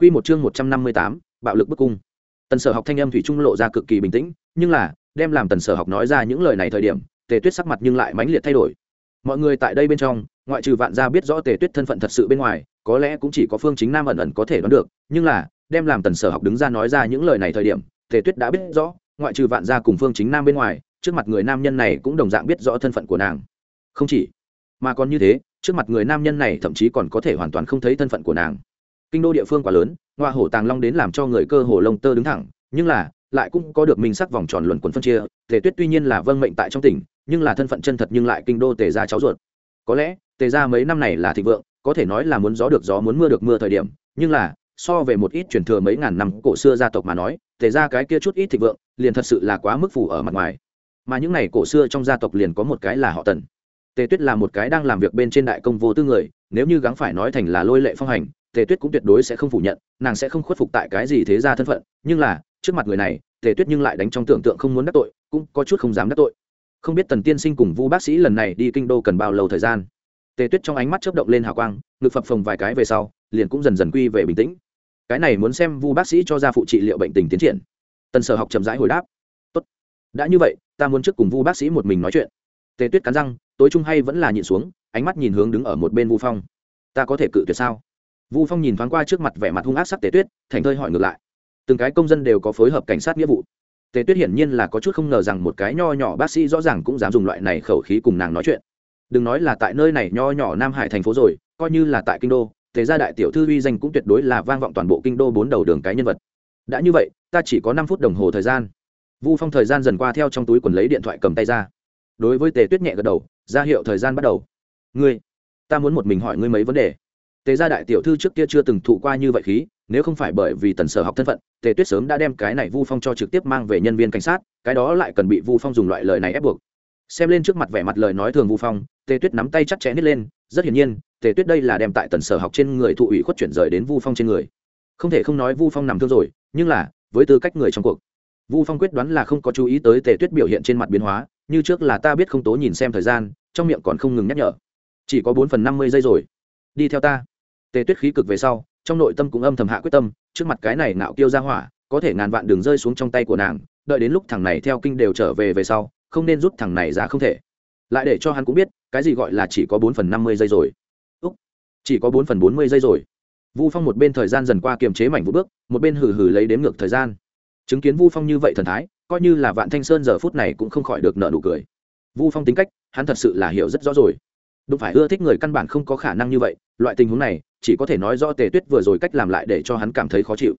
Quy một chương 158, bạo lực bức cung. Tần Sở Học thanh âm thủy trung lộ ra cực kỳ bình tĩnh, nhưng là, đem làm Tần Sở Học nói ra những lời này thời điểm, Tề Tuyết sắc mặt nhưng lại mãnh liệt thay đổi. Mọi người tại đây bên trong, ngoại trừ Vạn gia biết rõ Tề Tuyết thân phận thật sự bên ngoài, có lẽ cũng chỉ có Phương Chính Nam ẩn ẩn có thể đoán được, nhưng là, đem làm Tần Sở Học đứng ra nói ra những lời này thời điểm, Tề Tuyết đã biết rõ, ngoại trừ Vạn gia cùng Phương Chính Nam bên ngoài, trước mặt người nam nhân này cũng đồng dạng biết rõ thân phận của nàng. Không chỉ, mà còn như thế, trước mặt người nam nhân này thậm chí còn có thể hoàn toàn không thấy thân phận của nàng kinh đô địa phương quá lớn, ngoa hổ tàng long đến làm cho người cơ hồ lông tơ đứng thẳng, nhưng là, lại cũng có được minh sắc vòng tròn luận quần phân chia, tề tuyết tuy nhiên là vâng mệnh tại trong tỉnh, nhưng là thân phận chân thật nhưng lại kinh đô tề gia cháu ruột. Có lẽ, tề gia mấy năm này là thịnh vượng, có thể nói là muốn gió được gió muốn mưa được mưa thời điểm, nhưng là, so về một ít truyền thừa mấy ngàn năm cổ xưa gia tộc mà nói, tề gia cái kia chút ít thịnh vượng, liền thật sự là quá mức phủ ở mặt ngoài. Mà những này cổ xưa trong gia tộc liền có một cái là họ tần. Tề tuyết là một cái đang làm việc bên trên đại công vô tư người, nếu như gắng phải nói thành là lôi lệ phong hành tề tuyết cũng tuyệt đối sẽ không phủ nhận, nàng sẽ không khuất phục tại cái gì thế ra thân phận, nhưng là, trước mặt người này, tề tuyết nhưng lại đánh trong tưởng tượng không muốn đắc tội, cũng có chút không dám đắc tội. Không biết tần tiên sinh cùng vu bác sĩ lần này đi kinh đô cần bao lâu thời gian? Tề tuyết trong ánh mắt chớp động lên hào quang, ngực phập phồng vài cái về sau, liền cũng dần dần quy về bình tĩnh. Cái này muốn xem vu bác sĩ cho ra phụ trị liệu bệnh tình tiến triển. Tần sở học chậm rãi hồi đáp. Tốt, đã như vậy, ta muốn trước cùng vu bác sĩ một mình nói chuyện. Tề tuyết cắn răng, tối trung hay vẫn là nhịn xuống, ánh mắt nhìn hướng đứng ở một bên vu phong. Ta có thể cự tuyệt sao? Vu phong nhìn thoáng qua trước mặt vẻ mặt hung ác sắc tề tuyết, thành thơi hỏi ngược lại. Từng cái công dân đều có phối hợp cảnh sát nghĩa vụ. Tề tuyết hiển nhiên là có chút không ngờ rằng một cái nho nhỏ bác sĩ rõ ràng cũng dám dùng loại này khẩu khí cùng nàng nói chuyện. Đừng nói là tại nơi này nho nhỏ nam hải thành phố rồi, coi như là tại kinh đô, tề gia đại tiểu thư uy danh cũng tuyệt đối là vang vọng toàn bộ kinh đô bốn đầu đường cái nhân vật. Đã như vậy, ta chỉ có năm phút đồng hồ thời gian. Vu phong thời gian dần qua theo trong túi quần lấy điện thoại cầm tay ra. Đối với tề tuyết nhẹ gật đầu, ra hiệu thời gian bắt đầu. Ngươi, ta muốn một mình hỏi ngươi mấy vấn đề tề gia đại tiểu thư trước kia chưa từng thụ qua như vậy khí, nếu không phải bởi vì tần sở học thân phận, tề tuyết sớm đã đem cái này vu phong cho trực tiếp mang về nhân viên cảnh sát, cái đó lại cần bị vu phong dùng loại lời này ép buộc. Xem lên trước mặt vẻ mặt lời nói thường vu phong, tề tuyết nắm tay chắc chẽ nít lên, rất hiển nhiên, tề tuyết đây là đem tại tần sở học trên người thụ ủy khuất chuyển rời đến vu phong trên người. Không thể không nói vu phong nằm thương rồi, nhưng là, với tư cách người trong cuộc, vu phong quyết đoán là không có chú ý tới tề tuyết biểu hiện trên mặt biến hóa, như trước là ta biết không tố nhìn xem thời gian, trong miệng còn không ngừng nhắc nhở. Chỉ có bốn phần năm mươi giây rồi. Đi theo ta tề tuyết khí cực về sau, trong nội tâm cũng âm thầm hạ quyết tâm, trước mặt cái này nạo tiêu ra hỏa, có thể ngàn vạn đường rơi xuống trong tay của nàng, đợi đến lúc thằng này theo kinh đều trở về về sau, không nên rút thằng này ra không thể. Lại để cho hắn cũng biết, cái gì gọi là chỉ có bốn phần năm mươi giây rồi. Úc, chỉ có bốn phần bốn mươi giây rồi. Vu phong một bên thời gian dần qua kiềm chế mảnh vũ bước, một bên hử hử lấy đếm ngược thời gian. Chứng kiến vu phong như vậy thần thái, coi như là vạn thanh sơn giờ phút này cũng không khỏi được nợ nụ cười. Vu phong tính cách, hắn thật sự là hiểu rất rõ rồi. Đúng phải ưa thích người căn bản không có khả năng như vậy, loại tình huống này chỉ có thể nói do tề tuyết vừa rồi cách làm lại để cho hắn cảm thấy khó chịu.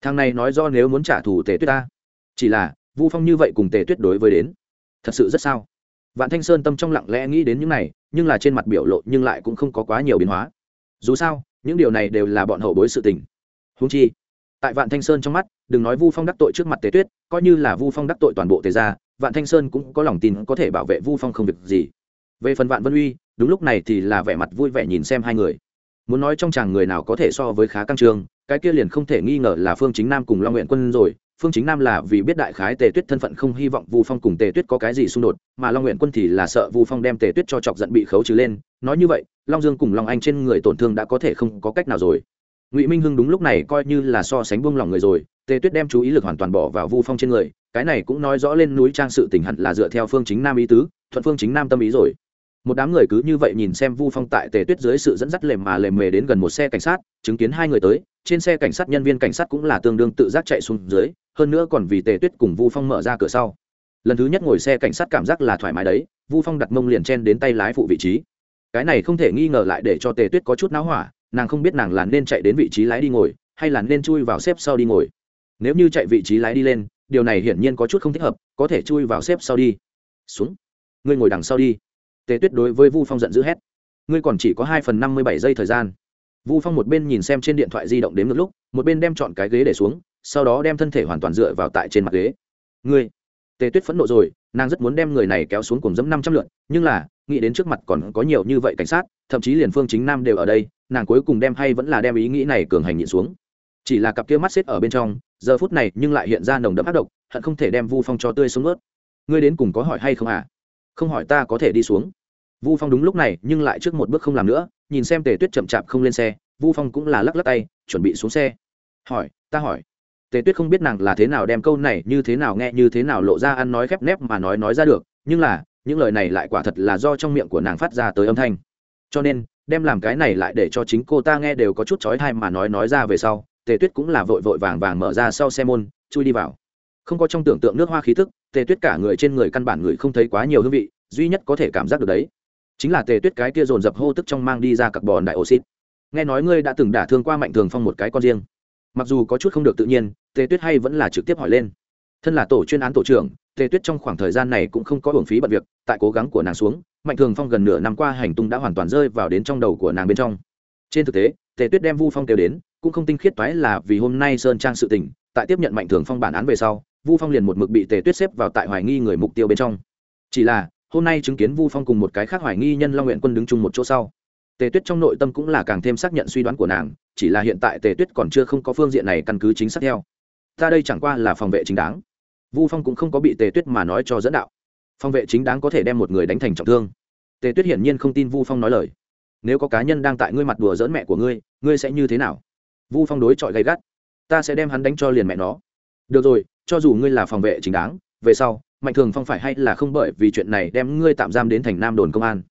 Thằng này nói do nếu muốn trả thù tề tuyết ta. Chỉ là, vu phong như vậy cùng tề tuyết đối với đến, thật sự rất sao? Vạn thanh sơn tâm trong lặng lẽ nghĩ đến những này, nhưng là trên mặt biểu lộ nhưng lại cũng không có quá nhiều biến hóa. Dù sao, những điều này đều là bọn hậu bối sự tình. Húng chi, tại vạn thanh sơn trong mắt, đừng nói vu phong đắc tội trước mặt tề tuyết, coi như là vu phong đắc tội toàn bộ tề gia, vạn thanh sơn cũng có lòng tin có thể bảo vệ vu phong không việc gì. Về phần vạn vân uy, đúng lúc này thì là vẻ mặt vui vẻ nhìn xem hai người muốn nói trong chàng người nào có thể so với khá căng trương, cái kia liền không thể nghi ngờ là phương chính nam cùng long nguyện quân rồi. Phương chính nam là vì biết đại khái tề tuyết thân phận không hy vọng vu phong cùng tề tuyết có cái gì xung đột, mà long nguyện quân thì là sợ vu phong đem tề tuyết cho chọc giận bị khấu trừ lên. Nói như vậy, long dương cùng long anh trên người tổn thương đã có thể không có cách nào rồi. Ngụy minh hưng đúng lúc này coi như là so sánh buông lòng người rồi, tề tuyết đem chú ý lực hoàn toàn bỏ vào vu phong trên người, cái này cũng nói rõ lên núi trang sự tình hẳn là dựa theo phương chính nam ý tứ, thuận phương chính nam tâm ý rồi một đám người cứ như vậy nhìn xem vu phong tại tề tuyết dưới sự dẫn dắt lềm mà lềm mề đến gần một xe cảnh sát, chứng kiến hai người tới, trên xe cảnh sát nhân viên cảnh sát cũng là tương đương tự giác chạy xuống dưới, hơn nữa còn vì tề tuyết cùng vu phong mở ra cửa sau. Lần thứ nhất ngồi xe cảnh sát cảm giác là thoải mái đấy, vu phong đặt mông liền chen đến tay lái phụ vị trí. Cái này không thể nghi ngờ lại để cho tề tuyết có chút náo hỏa, nàng không biết nàng là nên chạy đến vị trí lái đi ngồi, hay là nên chui vào xếp sau đi ngồi. Nếu như chạy vị trí lái đi lên, điều này hiển nhiên có chút không thích hợp, có thể chui vào xếp sau đi. Xuống. Ngươi ngồi đằng sau đi tề tuyết đối với vu phong giận dữ hét. Ngươi còn chỉ có hai phần năm mươi bảy giây thời gian. Vu phong một bên nhìn xem trên điện thoại di động đến ngược lúc, một bên đem chọn cái ghế để xuống, sau đó đem thân thể hoàn toàn dựa vào tại trên mặt ghế. Ngươi. Tề tuyết phẫn nộ rồi, nàng rất muốn đem người này kéo xuống cùng dẫm năm trăm lượn, nhưng là, nghĩ đến trước mặt còn có nhiều như vậy cảnh sát, thậm chí liền phương chính nam đều ở đây, nàng cuối cùng đem hay vẫn là đem ý nghĩ này cường hành nhịn xuống. Chỉ là cặp kia mắt xếp ở bên trong, giờ phút này nhưng lại hiện ra nồng đậm ác độc, hận không thể đem vu phong cho tươi xuống ướt. Ngươi đến cùng có hỏi hay không à? Không hỏi ta có thể đi xuống. Vu phong đúng lúc này, nhưng lại trước một bước không làm nữa, nhìn xem tề tuyết chậm chạp không lên xe, vu phong cũng là lắc lắc tay, chuẩn bị xuống xe. Hỏi, ta hỏi. Tề tuyết không biết nàng là thế nào đem câu này như thế nào nghe, như thế nào lộ ra ăn nói khép nép mà nói nói ra được, nhưng là, những lời này lại quả thật là do trong miệng của nàng phát ra tới âm thanh. Cho nên, đem làm cái này lại để cho chính cô ta nghe đều có chút trói thai mà nói nói ra về sau, tề tuyết cũng là vội vội vàng vàng mở ra sau xe môn, chui đi vào. Không có trong tưởng tượng nước hoa khí thức tề tuyết cả người trên người căn bản người không thấy quá nhiều hương vị, duy nhất có thể cảm giác được đấy, chính là tề tuyết cái kia dồn dập hô tức trong mang đi ra carbon đại oxit. Nghe nói ngươi đã từng đả thương qua mạnh thường phong một cái con riêng. Mặc dù có chút không được tự nhiên, tề tuyết hay vẫn là trực tiếp hỏi lên. Thân là tổ chuyên án tổ trưởng, tề tuyết trong khoảng thời gian này cũng không có hưởng phí bận việc, tại cố gắng của nàng xuống, mạnh thường phong gần nửa năm qua hành tung đã hoàn toàn rơi vào đến trong đầu của nàng bên trong. Trên thực tế, tề tuyết đem vu phong kêu đến, cũng không tinh khiết toái là vì hôm nay sơn trang sự tình, tại tiếp nhận mạnh thường phong bản án về sau vu phong liền một mực bị tề tuyết xếp vào tại hoài nghi người mục tiêu bên trong. Chỉ là, hôm nay chứng kiến vu phong cùng một cái khác hoài nghi nhân long nguyện quân đứng chung một chỗ sau, tề tuyết trong nội tâm cũng là càng thêm xác nhận suy đoán của nàng, chỉ là hiện tại tề tuyết còn chưa không có phương diện này căn cứ chính xác theo. Ta đây chẳng qua là phòng vệ chính đáng. Vu phong cũng không có bị tề tuyết mà nói cho dẫn đạo. Phòng vệ chính đáng có thể đem một người đánh thành trọng thương. Tề tuyết hiển nhiên không tin vu phong nói lời. Nếu có cá nhân đang tại ngươi mặt đùa dỡn mẹ của ngươi ngươi sẽ như thế nào? Vu phong đối chọi gay gắt. Ta sẽ đem hắn đánh cho liền mẹ nó. Được rồi cho dù ngươi là phòng vệ chính đáng, về sau, mạnh thường phong phải hay là không bởi vì chuyện này đem ngươi tạm giam đến thành nam đồn công an.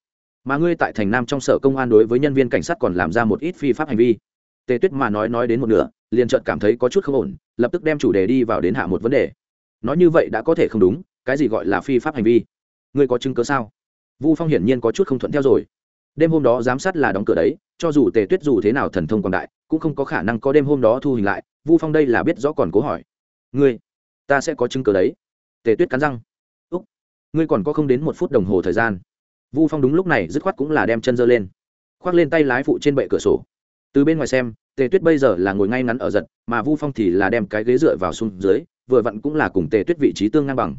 Mà ngươi tại thành nam trong sở công an đối với nhân viên cảnh sát còn làm ra một ít phi pháp hành vi. Tề tuyết mà nói nói đến một nửa, liền chợt cảm thấy có chút không ổn, lập tức đem chủ đề đi vào đến hạ một vấn đề. Nói như vậy đã có thể không đúng, cái gì gọi là phi pháp hành vi? Ngươi có chứng cớ sao? Vu phong hiển nhiên có chút không thuận theo rồi. Đêm hôm đó giám sát là đóng cửa đấy, cho dù tề tuyết dù thế nào thần thông quảng đại, cũng không có khả năng có đêm hôm đó thu hình lại, vu phong đây là biết rõ còn cố hỏi. Ngươi ta sẽ có chứng cớ đấy. Tề tuyết cắn răng. Úc, ngươi còn có không đến một phút đồng hồ thời gian. Vu phong đúng lúc này dứt khoát cũng là đem chân giơ lên. Khoác lên tay lái phụ trên bệ cửa sổ. Từ bên ngoài xem, tề tuyết bây giờ là ngồi ngay ngắn ở giật, mà vu phong thì là đem cái ghế dựa vào xuống dưới, vừa vặn cũng là cùng tề tuyết vị trí tương ngang bằng.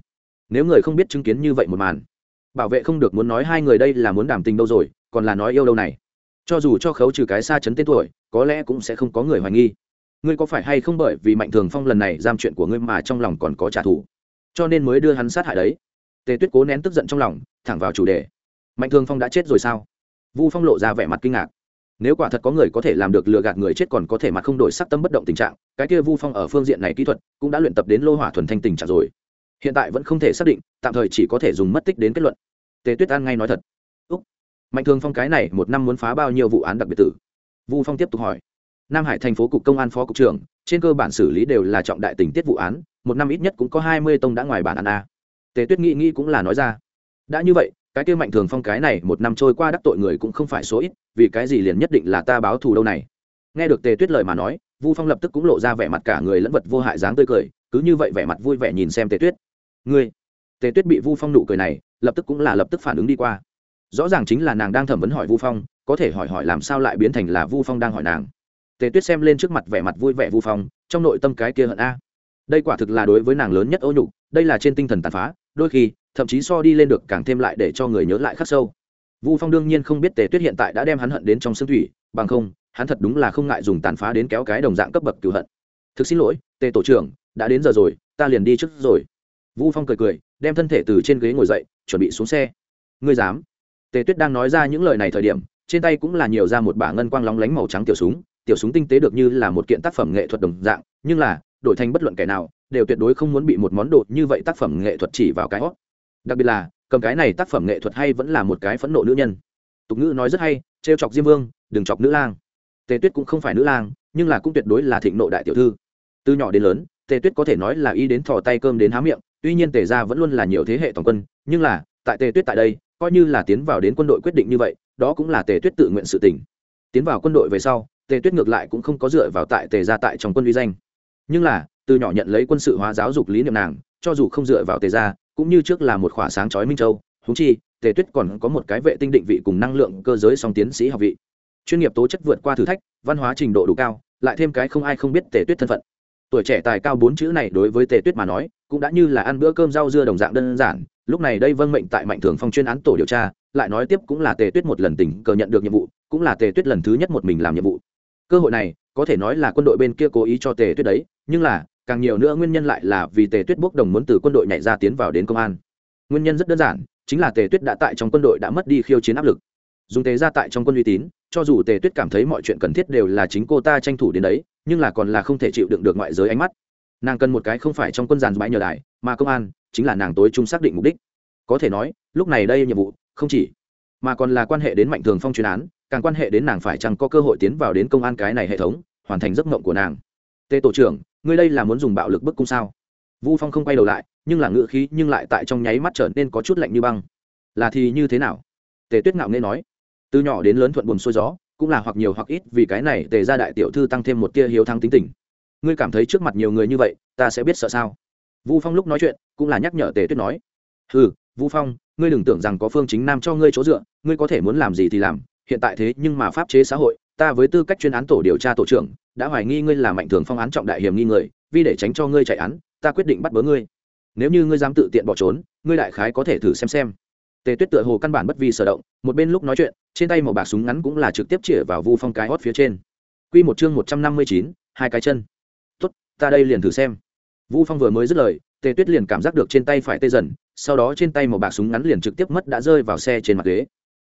Nếu người không biết chứng kiến như vậy một màn, bảo vệ không được muốn nói hai người đây là muốn đảm tình đâu rồi, còn là nói yêu đâu này. Cho dù cho khấu trừ cái xa chấn tên tuổi, có lẽ cũng sẽ không có người hoài nghi ngươi có phải hay không bởi vì mạnh thường phong lần này giam chuyện của ngươi mà trong lòng còn có trả thù? Cho nên mới đưa hắn sát hại đấy. Tề tuyết cố nén tức giận trong lòng, thẳng vào chủ đề. Mạnh thường phong đã chết rồi sao? Vu phong lộ ra vẻ mặt kinh ngạc. Nếu quả thật có người có thể làm được lừa gạt người chết còn có thể mặt không đổi sắc tâm bất động tình trạng, cái kia vu phong ở phương diện này kỹ thuật cũng đã luyện tập đến lô hỏa thuần thanh tình trạng rồi. Hiện tại vẫn không thể xác định, tạm thời chỉ có thể dùng mất tích đến kết luận. Tề tuyết an ngay nói thật. Úc. Mạnh thường phong cái này một năm muốn phá bao nhiêu vụ án đặc biệt tử? Vu phong tiếp tục hỏi nam hải thành phố cục công an phó cục trưởng, trên cơ bản xử lý đều là trọng đại tình tiết vụ án, một năm ít nhất cũng có hai mươi tông đã ngoài bản án a. Tề tuyết nghĩ nghĩ cũng là nói ra. Đã như vậy, cái kia mạnh thường phong cái này một năm trôi qua đắc tội người cũng không phải số ít, vì cái gì liền nhất định là ta báo thù đâu này? Nghe được tề tuyết lời mà nói, vu phong lập tức cũng lộ ra vẻ mặt cả người lẫn vật vô hại dáng tươi cười, cứ như vậy vẻ mặt vui vẻ nhìn xem tề tuyết. Ngươi? Tề tuyết bị vu phong nụ cười này, lập tức cũng là lập tức phản ứng đi qua. Rõ ràng chính là nàng đang thẩm vấn hỏi vu phong, có thể hỏi hỏi làm sao lại biến thành là vu phong đang hỏi nàng tề tuyết xem lên trước mặt vẻ mặt vui vẻ vu phong, trong nội tâm cái kia hận a. Đây quả thực là đối với nàng lớn nhất ô nhục, đây là trên tinh thần tàn phá, đôi khi, thậm chí so đi lên được càng thêm lại để cho người nhớ lại khắc sâu. Vu phong đương nhiên không biết tề tuyết hiện tại đã đem hắn hận đến trong xương thủy, bằng không, hắn thật đúng là không ngại dùng tàn phá đến kéo cái đồng dạng cấp bậc cửu hận. Thực xin lỗi, tề tổ trưởng, đã đến giờ rồi, ta liền đi trước rồi. Vu phong cười cười, đem thân thể từ trên ghế ngồi dậy, chuẩn bị xuống xe. Ngươi dám? Tề tuyết đang nói ra những lời này thời điểm, trên tay cũng là nhiều ra một bả ngân quang lóng lánh màu trắng tiểu súng tiểu súng tinh tế được như là một kiện tác phẩm nghệ thuật đồng dạng, nhưng là, đổi thành bất luận kẻ nào, đều tuyệt đối không muốn bị một món đồ như vậy tác phẩm nghệ thuật chỉ vào cái hót đặc biệt là, cầm cái này tác phẩm nghệ thuật hay vẫn là một cái phẫn nộ nữ nhân. Tục ngữ nói rất hay, trêu chọc diêm vương, đừng chọc nữ lang. Tề tuyết cũng không phải nữ lang, nhưng là cũng tuyệt đối là thịnh nộ đại tiểu thư. Từ nhỏ đến lớn, tề tuyết có thể nói là y đến thò tay cơm đến há miệng, tuy nhiên tề gia vẫn luôn là nhiều thế hệ toàn quân, nhưng là, tại tề tuyết tại đây, coi như là tiến vào đến quân đội quyết định như vậy, đó cũng là tề tuyết tự nguyện sự tỉnh tiến vào quân đội về sau tề tuyết ngược lại cũng không có dựa vào tại tề gia tại trong quân uy danh. Nhưng là, từ nhỏ nhận lấy quân sự hóa giáo dục lý niệm nàng, cho dù không dựa vào tề gia, cũng như trước là một khỏa sáng chói minh châu. Húng chi, tề tuyết còn có một cái vệ tinh định vị cùng năng lượng cơ giới song tiến sĩ học vị. Chuyên nghiệp tố chất vượt qua thử thách, văn hóa trình độ đủ cao, lại thêm cái không ai không biết tề tuyết thân phận. Tuổi trẻ tài cao bốn chữ này đối với tề tuyết mà nói, cũng đã như là ăn bữa cơm rau dưa đồng dạng đơn giản. Lúc này đây vâng mệnh tại mạnh thường phong chuyên án tổ điều tra, lại nói tiếp cũng là tề tuyết một lần tình cờ nhận được nhiệm vụ, cũng là tề tuyết lần thứ nhất một mình làm nhiệm vụ cơ hội này, có thể nói là quân đội bên kia cố ý cho tề tuyết đấy, nhưng là, càng nhiều nữa nguyên nhân lại là vì tề tuyết bốc đồng muốn từ quân đội nhảy ra tiến vào đến công an. Nguyên nhân rất đơn giản, chính là tề tuyết đã tại trong quân đội đã mất đi khiêu chiến áp lực. Dùng tề ra tại trong quân uy tín, cho dù tề tuyết cảm thấy mọi chuyện cần thiết đều là chính cô ta tranh thủ đến đấy, nhưng là còn là không thể chịu đựng được ngoại giới ánh mắt. Nàng cần một cái không phải trong quân giàn bãi nhờ đài, mà công an, chính là nàng tối trung xác định mục đích. Có thể nói, lúc này đây nhiệm vụ, không chỉ, mà còn là quan hệ đến mạnh thường phong chuyên án càng quan hệ đến nàng phải chăng có cơ hội tiến vào đến công an cái này hệ thống, hoàn thành giấc mộng của nàng. Tê tổ trưởng, ngươi đây là muốn dùng bạo lực bức cung sao? Vu phong không quay đầu lại, nhưng là ngự khí nhưng lại tại trong nháy mắt trở nên có chút lạnh như băng. Là thì như thế nào? Tề tuyết ngạo nghe nói, từ nhỏ đến lớn thuận buồn xuôi gió, cũng là hoặc nhiều hoặc ít vì cái này tề ra đại tiểu thư tăng thêm một tia hiếu thắng tính tình. Ngươi cảm thấy trước mặt nhiều người như vậy, ta sẽ biết sợ sao? Vu phong lúc nói chuyện, cũng là nhắc nhở tề tuyết nói ừ vu phong, ngươi đừng tưởng rằng có phương chính nam cho ngươi chỗ dựa, ngươi có thể muốn làm gì thì làm hiện tại thế nhưng mà pháp chế xã hội, ta với tư cách chuyên án tổ điều tra tổ trưởng, đã hoài nghi ngươi là mạnh thường phong án trọng đại hiểm nghi người, vì để tránh cho ngươi chạy án, ta quyết định bắt bớ ngươi. Nếu như ngươi dám tự tiện bỏ trốn, ngươi đại khái có thể thử xem xem. Tề tuyết tựa hồ căn bản bất vi sở động, một bên lúc nói chuyện, trên tay màu bạc súng ngắn cũng là trực tiếp chĩa vào vu phong cái hót phía trên. Quy một chương một trăm năm mươi chín, hai cái chân. Tốt, ta đây liền thử xem. Vu phong vừa mới dứt lời, tề tuyết liền cảm giác được trên tay phải tê dần, sau đó trên tay màu bạc súng ngắn liền trực tiếp mất đã rơi vào xe trên mặt ghế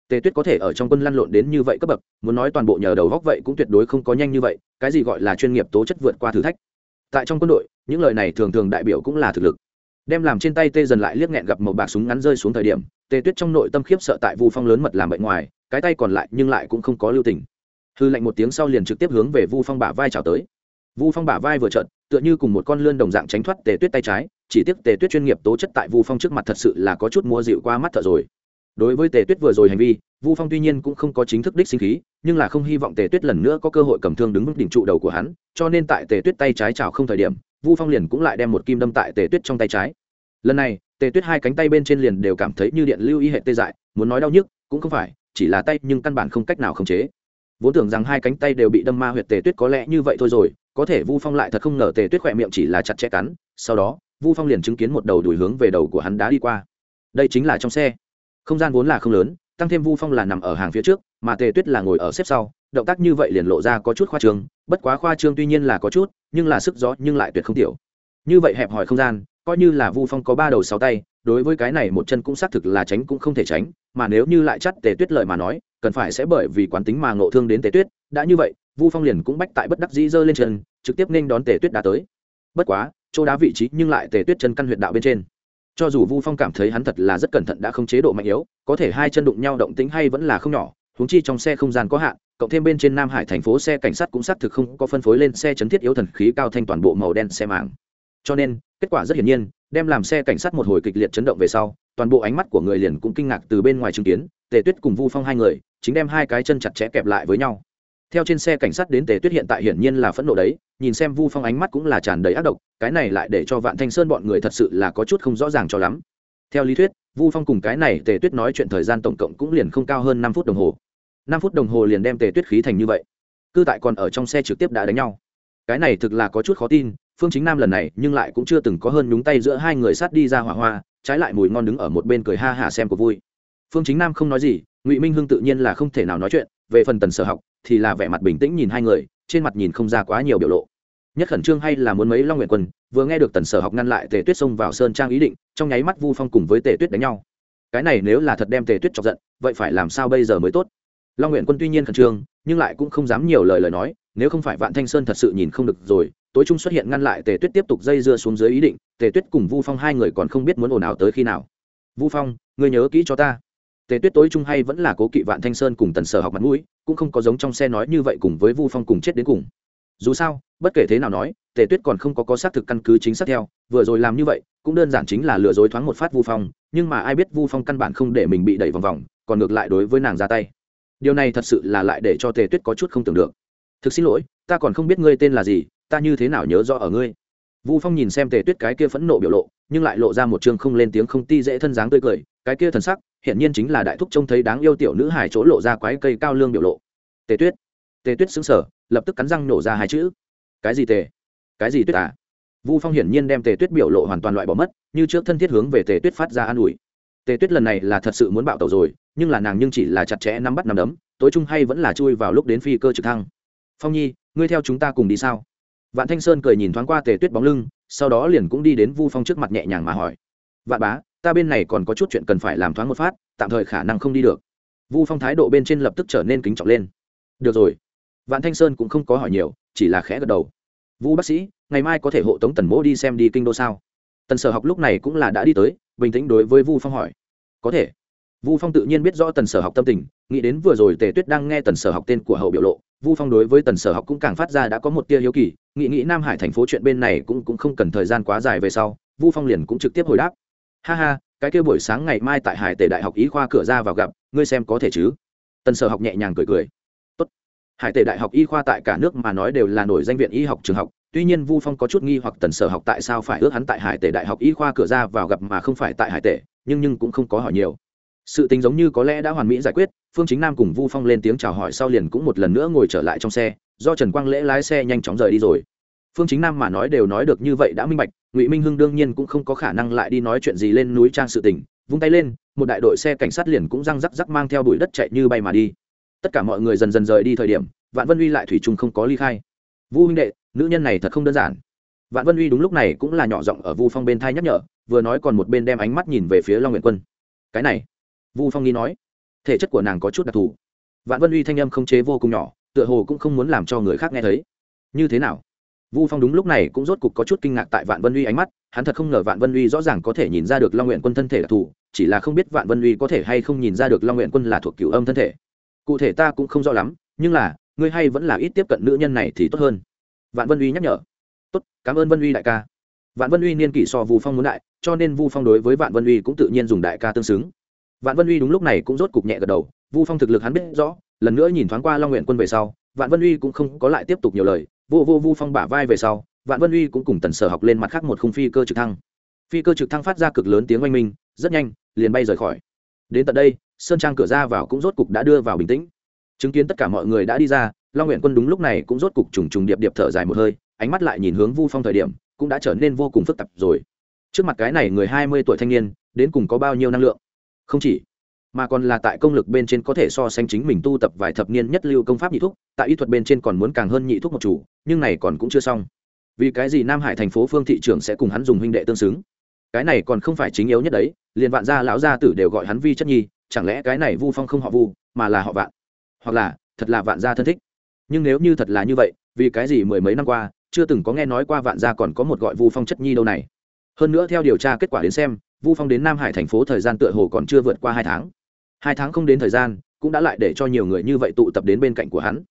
tề tuyết có thể ở trong quân lăn lộn đến như vậy cấp bậc, muốn nói toàn bộ nhờ đầu góc vậy cũng tuyệt đối không có nhanh như vậy, cái gì gọi là chuyên nghiệp tố chất vượt qua thử thách. Tại trong quân đội, những lời này thường thường đại biểu cũng là thực lực. Đem làm trên tay tê dần lại liếc nghẹn gặp một bạc súng ngắn rơi xuống thời điểm, tề tuyết trong nội tâm khiếp sợ tại vu phong lớn mật làm bệnh ngoài, cái tay còn lại nhưng lại cũng không có lưu tình. Hư lạnh một tiếng sau liền trực tiếp hướng về vu phong bả vai trào tới. Vu phong bả vai vừa trợn, tựa như cùng một con lươn đồng dạng tránh thoát tề tuyết tay trái, chỉ tiếc tề tuyết chuyên nghiệp tố chất tại vu phong trước mặt thật sự là có chút mua dịu qua mắt thợ rồi đối với tề tuyết vừa rồi hành vi, vu phong tuy nhiên cũng không có chính thức đích sinh khí, nhưng là không hy vọng tề tuyết lần nữa có cơ hội cầm thương đứng vững đỉnh trụ đầu của hắn, cho nên tại tề tuyết tay trái trào không thời điểm, vu phong liền cũng lại đem một kim đâm tại tề tuyết trong tay trái. Lần này, tề tuyết hai cánh tay bên trên liền đều cảm thấy như điện lưu y hệ tê dại, muốn nói đau nhức, cũng không phải, chỉ là tay nhưng căn bản không cách nào khống chế. Vốn tưởng rằng hai cánh tay đều bị đâm ma huyệt tề tuyết có lẽ như vậy thôi rồi, có thể vu phong lại thật không ngờ tề tuyết khỏe miệng chỉ là chặt chẽ cắn, sau đó, vu phong liền chứng kiến một đầu đuổi hướng về đầu của hắn đá đi qua. Đây chính là trong xe không gian vốn là không lớn, tăng thêm vu phong là nằm ở hàng phía trước, mà tề tuyết là ngồi ở xếp sau, động tác như vậy liền lộ ra có chút khoa trương, bất quá khoa trương tuy nhiên là có chút, nhưng là sức gió nhưng lại tuyệt không tiểu. Như vậy hẹp hòi không gian, coi như là vu phong có ba đầu sáu tay, đối với cái này một chân cũng xác thực là tránh cũng không thể tránh, mà nếu như lại chắt tề tuyết lợi mà nói, cần phải sẽ bởi vì quán tính mà ngộ thương đến tề tuyết, đã như vậy, vu phong liền cũng bách tại bất đắc dĩ giơ lên chân, trực tiếp nên đón tề tuyết đã tới. Bất quá, chỗ đá vị trí nhưng lại tề tuyết chân căn huyệt đạo bên trên cho dù vu phong cảm thấy hắn thật là rất cẩn thận đã không chế độ mạnh yếu, có thể hai chân đụng nhau động tính hay vẫn là không nhỏ, huống chi trong xe không gian có hạn, cộng thêm bên trên nam hải thành phố xe cảnh sát cũng xác thực không có phân phối lên xe chấn thiết yếu thần khí cao thanh toàn bộ màu đen xe mạng cho nên, kết quả rất hiển nhiên, đem làm xe cảnh sát một hồi kịch liệt chấn động về sau, toàn bộ ánh mắt của người liền cũng kinh ngạc từ bên ngoài chứng kiến, tề tuyết cùng vu phong hai người, chính đem hai cái chân chặt chẽ kẹp lại với nhau theo trên xe cảnh sát đến tề tuyết hiện tại hiển nhiên là phẫn nộ đấy, nhìn xem vu phong ánh mắt cũng là tràn đầy ác độc, cái này lại để cho vạn thanh sơn bọn người thật sự là có chút không rõ ràng cho lắm. Theo lý thuyết, vu phong cùng cái này tề tuyết nói chuyện thời gian tổng cộng cũng liền không cao hơn năm phút đồng hồ. Năm phút đồng hồ liền đem tề tuyết khí thành như vậy. Cư tại còn ở trong xe trực tiếp đã đánh nhau. Cái này thực là có chút khó tin, phương chính nam lần này nhưng lại cũng chưa từng có hơn nhúng tay giữa hai người sát đi ra hỏa hoa, trái lại mùi ngon đứng ở một bên cười ha hả xem của vui. Phương chính nam không nói gì, ngụy minh hưng tự nhiên là không thể nào nói chuyện về phần tần sở học, thì là vẻ mặt bình tĩnh nhìn hai người, trên mặt nhìn không ra quá nhiều biểu lộ. Nhất khẩn trương hay là muốn mấy long nguyện quân, vừa nghe được tần sở học ngăn lại tề tuyết xông vào sơn trang ý định, trong nháy mắt vu phong cùng với tề tuyết đánh nhau. Cái này nếu là thật đem tề tuyết chọc giận, vậy phải làm sao bây giờ mới tốt? Long nguyện quân tuy nhiên khẩn trương, nhưng lại cũng không dám nhiều lời lời nói, nếu không phải vạn thanh sơn thật sự nhìn không được rồi, tối trung xuất hiện ngăn lại tề tuyết tiếp tục dây dưa xuống dưới ý định, tề tuyết cùng vu phong hai người còn không biết muốn ồn ào tới khi nào. Vu phong, ngươi nhớ kỹ cho ta tề tuyết tối trung hay vẫn là cố kỵ vạn thanh sơn cùng tần sở học mặt mũi, cũng không có giống trong xe nói như vậy cùng với vu phong cùng chết đến cùng. Dù sao, bất kể thế nào nói, tề tuyết còn không có có xác thực căn cứ chính xác theo, vừa rồi làm như vậy, cũng đơn giản chính là lừa dối thoáng một phát vu phong, nhưng mà ai biết vu phong căn bản không để mình bị đẩy vòng vòng, còn ngược lại đối với nàng ra tay. Điều này thật sự là lại để cho tề tuyết có chút không tưởng được. Thực xin lỗi, ta còn không biết ngươi tên là gì, ta như thế nào nhớ rõ ở ngươi. Vu phong nhìn xem tề tuyết cái kia phẫn nộ biểu lộ, nhưng lại lộ ra một chương không lên tiếng không ti dễ thân dáng tươi cười, cái kia thần sắc hiện nhiên chính là đại thúc trông thấy đáng yêu tiểu nữ hải chỗ lộ ra quái cây cao lương biểu lộ. Tề tuyết tề tuyết xứng sở lập tức cắn răng nổ ra hai chữ. Cái gì tề? Cái gì tuyết à? Vu phong hiển nhiên đem tề tuyết biểu lộ hoàn toàn loại bỏ mất, như trước thân thiết hướng về tề tuyết phát ra an ủi. Tề tuyết lần này là thật sự muốn bạo tẩu rồi, nhưng là nàng nhưng chỉ là chặt chẽ nắm bắt nắm đấm, tối trung hay vẫn là chui vào lúc đến phi cơ trực thăng. Phong nhi, ngươi theo chúng ta cùng đi sao? Vạn thanh sơn cười nhìn thoáng qua tề tuyết bóng lưng, sau đó liền cũng đi đến vu phong trước mặt nhẹ nhàng mà hỏi. Vạn bá ta bên này còn có chút chuyện cần phải làm thoáng một phát, tạm thời khả năng không đi được. Vu phong thái độ bên trên lập tức trở nên kính trọng lên. Được rồi. Vạn thanh sơn cũng không có hỏi nhiều, chỉ là khẽ gật đầu. Vũ bác sĩ, ngày mai có thể hộ tống tần mỗ đi xem đi kinh đô sao? Tần sở học lúc này cũng là đã đi tới, bình tĩnh đối với vu phong hỏi. Có thể. Vu phong tự nhiên biết rõ tần sở học tâm tình, nghĩ đến vừa rồi tề tuyết đang nghe tần sở học tên của hậu biểu lộ, vu phong đối với tần sở học cũng càng phát ra đã có một tia hiếu kỳ, nghĩ nghĩ nam hải thành phố chuyện bên này cũng cũng không cần thời gian quá dài về sau, vu phong liền cũng trực tiếp hồi đáp ha ha, cái kia buổi sáng ngày mai tại hải tề đại học y khoa cửa ra vào gặp, ngươi xem có thể chứ? Tần sở học nhẹ nhàng cười cười. Tốt. hải tề đại học y khoa tại cả nước mà nói đều là nổi danh viện y học trường học, tuy nhiên vu phong có chút nghi hoặc tần sở học tại sao phải ước hắn tại hải tề đại học y khoa cửa ra vào gặp mà không phải tại hải tề, nhưng nhưng cũng không có hỏi nhiều. Sự tình giống như có lẽ đã hoàn mỹ giải quyết, phương chính nam cùng vu phong lên tiếng chào hỏi sau liền cũng một lần nữa ngồi trở lại trong xe, do trần quang lễ lái xe nhanh chóng rời đi rồi. Phương chính nam mà nói đều nói được như vậy đã minh bạch ngụy minh hưng đương nhiên cũng không có khả năng lại đi nói chuyện gì lên núi trang sự tình vung tay lên một đại đội xe cảnh sát liền cũng răng rắc rắc mang theo bụi đất chạy như bay mà đi tất cả mọi người dần dần rời đi thời điểm vạn vân uy lại thủy chung không có ly khai vu huynh đệ nữ nhân này thật không đơn giản vạn vân uy đúng lúc này cũng là nhỏ giọng ở vu phong bên thai nhắc nhở vừa nói còn một bên đem ánh mắt nhìn về phía long nguyện quân cái này vu phong nghi nói thể chất của nàng có chút đặc thù vạn vân uy thanh âm không chế vô cùng nhỏ tựa hồ cũng không muốn làm cho người khác nghe thấy như thế nào vu phong đúng lúc này cũng rốt cục có chút kinh ngạc tại vạn vân uy ánh mắt, hắn thật không ngờ vạn vân uy rõ ràng có thể nhìn ra được long nguyện quân thân thể đặc thù chỉ là không biết vạn vân uy có thể hay không nhìn ra được long nguyện quân là thuộc cửu âm thân thể. Cụ thể ta cũng không rõ lắm, nhưng là, ngươi hay vẫn là ít tiếp cận nữ nhân này thì tốt hơn. Vạn vân uy nhắc nhở. Tốt, cảm ơn vân uy đại ca. Vạn vân uy niên kỷ so vu phong muốn đại, cho nên vu phong đối với vạn vân uy cũng tự nhiên dùng đại ca tương xứng. Vạn vân uy đúng lúc này cũng rốt cục nhẹ gật đầu, vu phong thực lực hắn biết rõ, lần nữa nhìn thoáng qua long nguyện quân về sau, vạn vân uy cũng không có lại tiếp tục nhiều lời vô vô vu phong bả vai về sau, vạn vân uy cũng cùng tần sở học lên mặt khác một khung phi cơ trực thăng. Phi cơ trực thăng phát ra cực lớn tiếng oanh minh, rất nhanh, liền bay rời khỏi. Đến tận đây, sơn trang cửa ra vào cũng rốt cục đã đưa vào bình tĩnh. Chứng kiến tất cả mọi người đã đi ra, long nguyện quân đúng lúc này cũng rốt cục trùng trùng điệp điệp thở dài một hơi, ánh mắt lại nhìn hướng vu phong thời điểm, cũng đã trở nên vô cùng phức tạp rồi. Trước mặt cái này người hai mươi tuổi thanh niên, đến cùng có bao nhiêu năng lượng? Không chỉ mà còn là tại công lực bên trên có thể so sánh chính mình tu tập vài thập niên nhất lưu công pháp nhị thúc, tại y thuật bên trên còn muốn càng hơn nhị thúc một chủ, nhưng này còn cũng chưa xong. Vì cái gì nam hải thành phố phương thị trưởng sẽ cùng hắn dùng huynh đệ tương xứng? Cái này còn không phải chính yếu nhất đấy, liền vạn gia lão gia tử đều gọi hắn vi chất nhi, chẳng lẽ cái này vu phong không họ vu, mà là họ vạn? Hoặc là, thật là vạn gia thân thích? Nhưng nếu như thật là như vậy, vì cái gì mười mấy năm qua, chưa từng có nghe nói qua vạn gia còn có một gọi vu phong chất nhi đâu này? Hơn nữa theo điều tra kết quả đến xem, vu phong đến nam hải thành phố thời gian tựa hồ còn chưa vượt qua hai tháng hai tháng không đến thời gian, cũng đã lại để cho nhiều người như vậy tụ tập đến bên cạnh của hắn.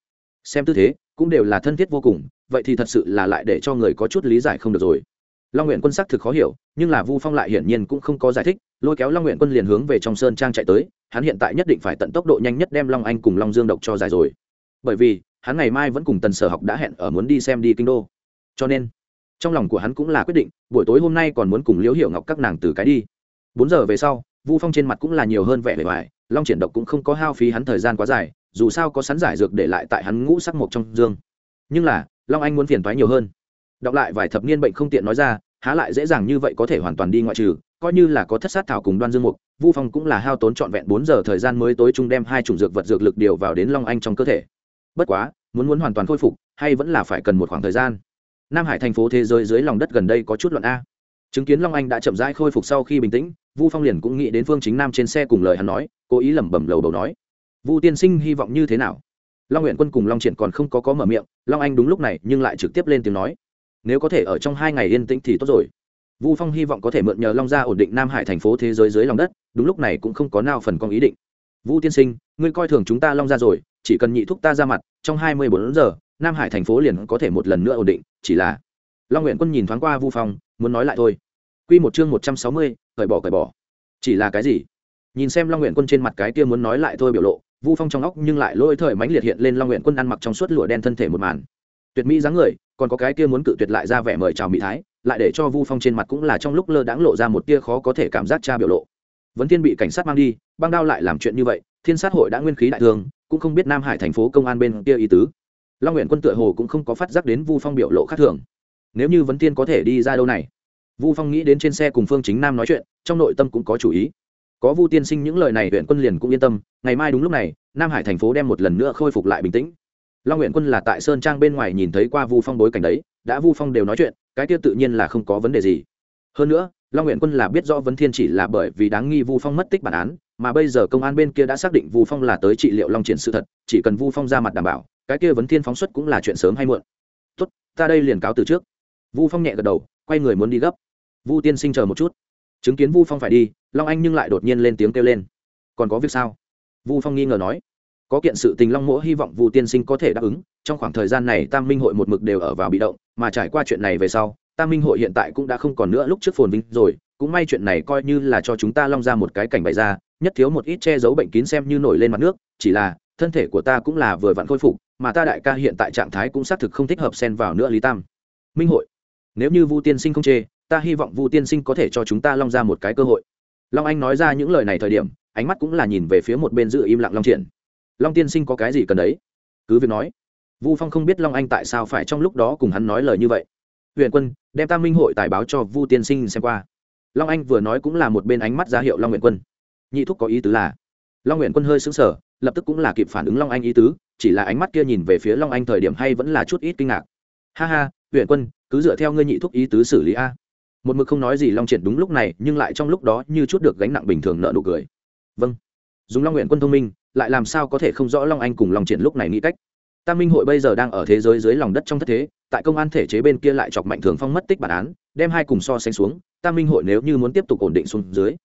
Xem tư thế, cũng đều là thân thiết vô cùng, vậy thì thật sự là lại để cho người có chút lý giải không được rồi. Long nguyện quân sắc thực khó hiểu, nhưng là vu phong lại hiển nhiên cũng không có giải thích, lôi kéo long nguyện quân liền hướng về trong sơn trang chạy tới, hắn hiện tại nhất định phải tận tốc độ nhanh nhất đem long anh cùng long dương độc cho dài rồi. Bởi vì, hắn ngày mai vẫn cùng tần sở học đã hẹn ở muốn đi xem đi kinh đô. Cho nên, trong lòng của hắn cũng là quyết định, buổi tối hôm nay còn muốn cùng liễu hiểu ngọc các nàng từ cái đi. Bốn giờ về sau, vu phong trên mặt cũng là nhiều hơn vẻ bề ngoài long triển độc cũng không có hao phí hắn thời gian quá dài, dù sao có sắn giải dược để lại tại hắn ngũ sắc mộc trong dương. Nhưng là, long anh muốn phiền toái nhiều hơn. Đọc lại vài thập niên bệnh không tiện nói ra, há lại dễ dàng như vậy có thể hoàn toàn đi ngoại trừ, coi như là có thất sát thảo cùng đoan dương mục, vu phong cũng là hao tốn trọn vẹn bốn giờ thời gian mới tối trung đem hai chủng dược vật dược lực điều vào đến long anh trong cơ thể. Bất quá, muốn muốn hoàn toàn khôi phục, hay vẫn là phải cần một khoảng thời gian. Nam hải thành phố thế giới dưới lòng đất gần đây có chút loạn a chứng kiến long anh đã chậm rãi khôi phục sau khi bình tĩnh, vu phong liền cũng nghĩ đến phương chính nam trên xe cùng lời hắn nói, cố ý lẩm bẩm lầu đầu nói. Vu tiên sinh hy vọng như thế nào? Long nguyện quân cùng long triển còn không có có mở miệng, long anh đúng lúc này nhưng lại trực tiếp lên tiếng nói. Nếu có thể ở trong hai ngày yên tĩnh thì tốt rồi. Vu phong hy vọng có thể mượn nhờ long gia ổn định nam hải thành phố thế giới dưới lòng đất, đúng lúc này cũng không có nào phần con ý định. Vu tiên sinh, ngươi coi thường chúng ta long gia rồi, chỉ cần nhị thúc ta ra mặt, trong hai mươi bốn giờ, nam hải thành phố liền có thể một lần nữa ổn định, chỉ là long nguyện quân nhìn thoáng qua vu phong, muốn nói lại thôi quy một chương một trăm sáu mươi, cởi bỏ cởi bỏ. Chỉ là cái gì? Nhìn xem long nguyện quân trên mặt cái kia muốn nói lại thôi biểu lộ, vu phong trong óc nhưng lại lôi thời mãnh liệt hiện lên long nguyện quân ăn mặc trong suốt lụa đen thân thể một màn. Tuyệt mỹ dáng người, còn có cái kia muốn cự tuyệt lại ra vẻ mời chào mỹ thái, lại để cho vu phong trên mặt cũng là trong lúc lơ đãng lộ ra một tia khó có thể cảm giác tra biểu lộ. Vấn thiên bị cảnh sát mang đi, băng đao lại làm chuyện như vậy, thiên sát hội đã nguyên khí đại thương cũng không biết nam hải thành phố công an bên kia ý tứ. Long nguyện quân tựa hồ cũng không có phát giác đến vu phong biểu lộ khác thường. Nếu như vấn thiên có thể đi ra đâu này? Vu phong nghĩ đến trên xe cùng phương chính nam nói chuyện, trong nội tâm cũng có chủ ý. Có vu tiên sinh những lời này huyện quân liền cũng yên tâm, ngày mai đúng lúc này, nam hải thành phố đem một lần nữa khôi phục lại bình tĩnh. Long nguyện quân là tại sơn trang bên ngoài nhìn thấy qua vu phong bối cảnh đấy, đã vu phong đều nói chuyện, cái kia tự nhiên là không có vấn đề gì. Hơn nữa, long nguyện quân là biết rõ vấn thiên chỉ là bởi vì đáng nghi vu phong mất tích bản án, mà bây giờ công an bên kia đã xác định vu phong là tới trị liệu long triển sự thật, chỉ cần vu phong ra mặt đảm bảo, cái kia vấn thiên phóng xuất cũng là chuyện sớm hay muộn. Ta đây liền cáo từ trước. Vu phong nhẹ gật đầu, quay người muốn đi gấp vu tiên sinh chờ một chút. Chứng kiến vu phong phải đi, long anh nhưng lại đột nhiên lên tiếng kêu lên. Còn có việc sao? Vu phong nghi ngờ nói. Có kiện sự tình long mỗ hy vọng vu tiên sinh có thể đáp ứng, trong khoảng thời gian này tam minh hội một mực đều ở vào bị động, mà trải qua chuyện này về sau, tam minh hội hiện tại cũng đã không còn nữa lúc trước phồn vinh rồi, cũng may chuyện này coi như là cho chúng ta long ra một cái cảnh bày ra, nhất thiếu một ít che giấu bệnh kín xem như nổi lên mặt nước, chỉ là, thân thể của ta cũng là vừa vặn khôi phục, mà ta đại ca hiện tại trạng thái cũng xác thực không thích hợp xen vào nữa lý tam. Minh hội. Nếu như vu tiên sinh không chê ta hy vọng vu tiên sinh có thể cho chúng ta long ra một cái cơ hội. Long anh nói ra những lời này thời điểm, ánh mắt cũng là nhìn về phía một bên giữ im lặng long triển. Long tiên sinh có cái gì cần đấy? Cứ việc nói. Vu phong không biết long anh tại sao phải trong lúc đó cùng hắn nói lời như vậy. Huyền quân, đem tam minh hội tài báo cho vu tiên sinh xem qua. Long anh vừa nói cũng là một bên ánh mắt ra hiệu long nguyện quân. Nhị thúc có ý tứ là, long nguyện quân hơi xứng sở lập tức cũng là kịp phản ứng long anh ý tứ, chỉ là ánh mắt kia nhìn về phía long anh thời điểm hay vẫn là chút ít kinh ngạc. Ha ha huyện quân, cứ dựa theo ngươi nhị thúc ý tứ xử lý a một mực không nói gì long triển đúng lúc này nhưng lại trong lúc đó như chút được gánh nặng bình thường nợ nụ cười. Vâng. Dùng long nguyện quân thông minh, lại làm sao có thể không rõ long anh cùng long triển lúc này nghĩ cách? Tam minh hội bây giờ đang ở thế giới dưới lòng đất trong thất thế, tại công an thể chế bên kia lại chọc mạnh thường phong mất tích bản án, đem hai cùng so sánh xuống tam minh hội nếu như muốn tiếp tục ổn định xuống dưới,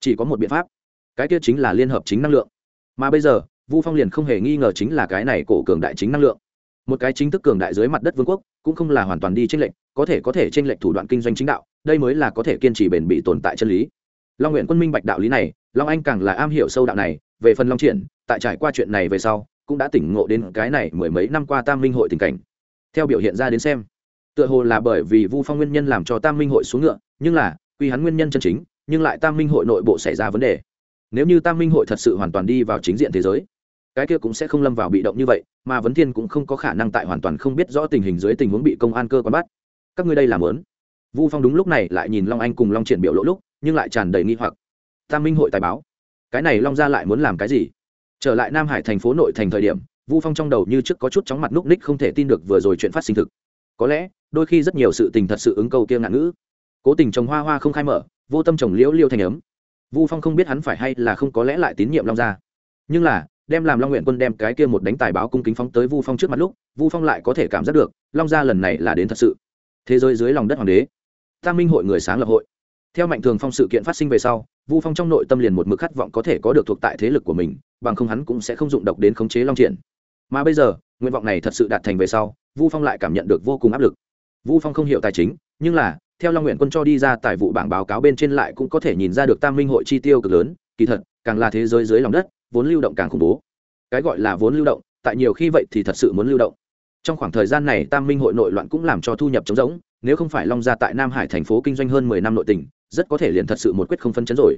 chỉ có một biện pháp. Cái kia chính là liên hợp chính năng lượng. Mà bây giờ, vu phong liền không hề nghi ngờ chính là cái này cổ cường đại chính năng lượng một cái chính thức cường đại dưới mặt đất vương quốc, cũng không là hoàn toàn đi tranh lệch, có thể có thể tranh lệch thủ đoạn kinh doanh chính đạo, đây mới là có thể kiên trì bền bỉ tồn tại chân lý. Long nguyện quân minh bạch đạo lý này, long anh càng là am hiểu sâu đạo này, về phần long triển, tại trải qua chuyện này về sau, cũng đã tỉnh ngộ đến cái này mười mấy năm qua tam minh hội tình cảnh. Theo biểu hiện ra đến xem, tựa hồ là bởi vì vu phong nguyên nhân làm cho tam minh hội xuống ngựa, nhưng là, quy hắn nguyên nhân chân chính, nhưng lại tam minh hội nội bộ xảy ra vấn đề. Nếu như tam minh hội thật sự hoàn toàn đi vào chính diện thế giới cái kia cũng sẽ không lâm vào bị động như vậy, mà vấn thiên cũng không có khả năng tại hoàn toàn không biết rõ tình hình dưới tình huống bị công an cơ quan bắt. Các ngươi đây làm lớn. Vu phong đúng lúc này lại nhìn long anh cùng long triển biểu lỗ lúc, nhưng lại tràn đầy nghi hoặc. Tam minh hội tài báo. Cái này long gia lại muốn làm cái gì? Trở lại nam hải thành phố nội thành thời điểm, vu phong trong đầu như trước có chút chóng mặt núc ních không thể tin được vừa rồi chuyện phát sinh thực. Có lẽ, đôi khi rất nhiều sự tình thật sự ứng câu kia ngạn ngữ. Cố tình trồng hoa hoa không khai mở, vô tâm trồng liễu liêu thành ấm. Vu phong không biết hắn phải hay là không có lẽ lại tín nhiệm long gia. Nhưng là đem làm long nguyện quân đem cái kia một đánh tài báo cung kính phóng tới vu phong trước mặt lúc, vu phong lại có thể cảm giác được, long gia lần này là đến thật sự. Thế giới dưới lòng đất hoàng đế, tam minh hội người sáng lập hội. Theo mạnh thường phong sự kiện phát sinh về sau, vu phong trong nội tâm liền một mực khát vọng có thể có được thuộc tại thế lực của mình, bằng không hắn cũng sẽ không dụng độc đến khống chế long triển. Mà bây giờ, nguyện vọng này thật sự đạt thành về sau, vu phong lại cảm nhận được vô cùng áp lực. Vu phong không hiểu tài chính, nhưng là, theo long nguyện quân cho đi ra tài vụ bảng báo cáo bên trên lại cũng có thể nhìn ra được tam minh hội chi tiêu cực lớn, kỳ thật, càng là thế giới dưới lòng đất vốn lưu động càng khủng bố. Cái gọi là vốn lưu động, tại nhiều khi vậy thì thật sự muốn lưu động. Trong khoảng thời gian này, tam minh hội nội loạn cũng làm cho thu nhập trống rỗng, nếu không phải long gia tại nam hải thành phố kinh doanh hơn mười năm nội tỉnh rất có thể liền thật sự một quyết không phân chấn rồi.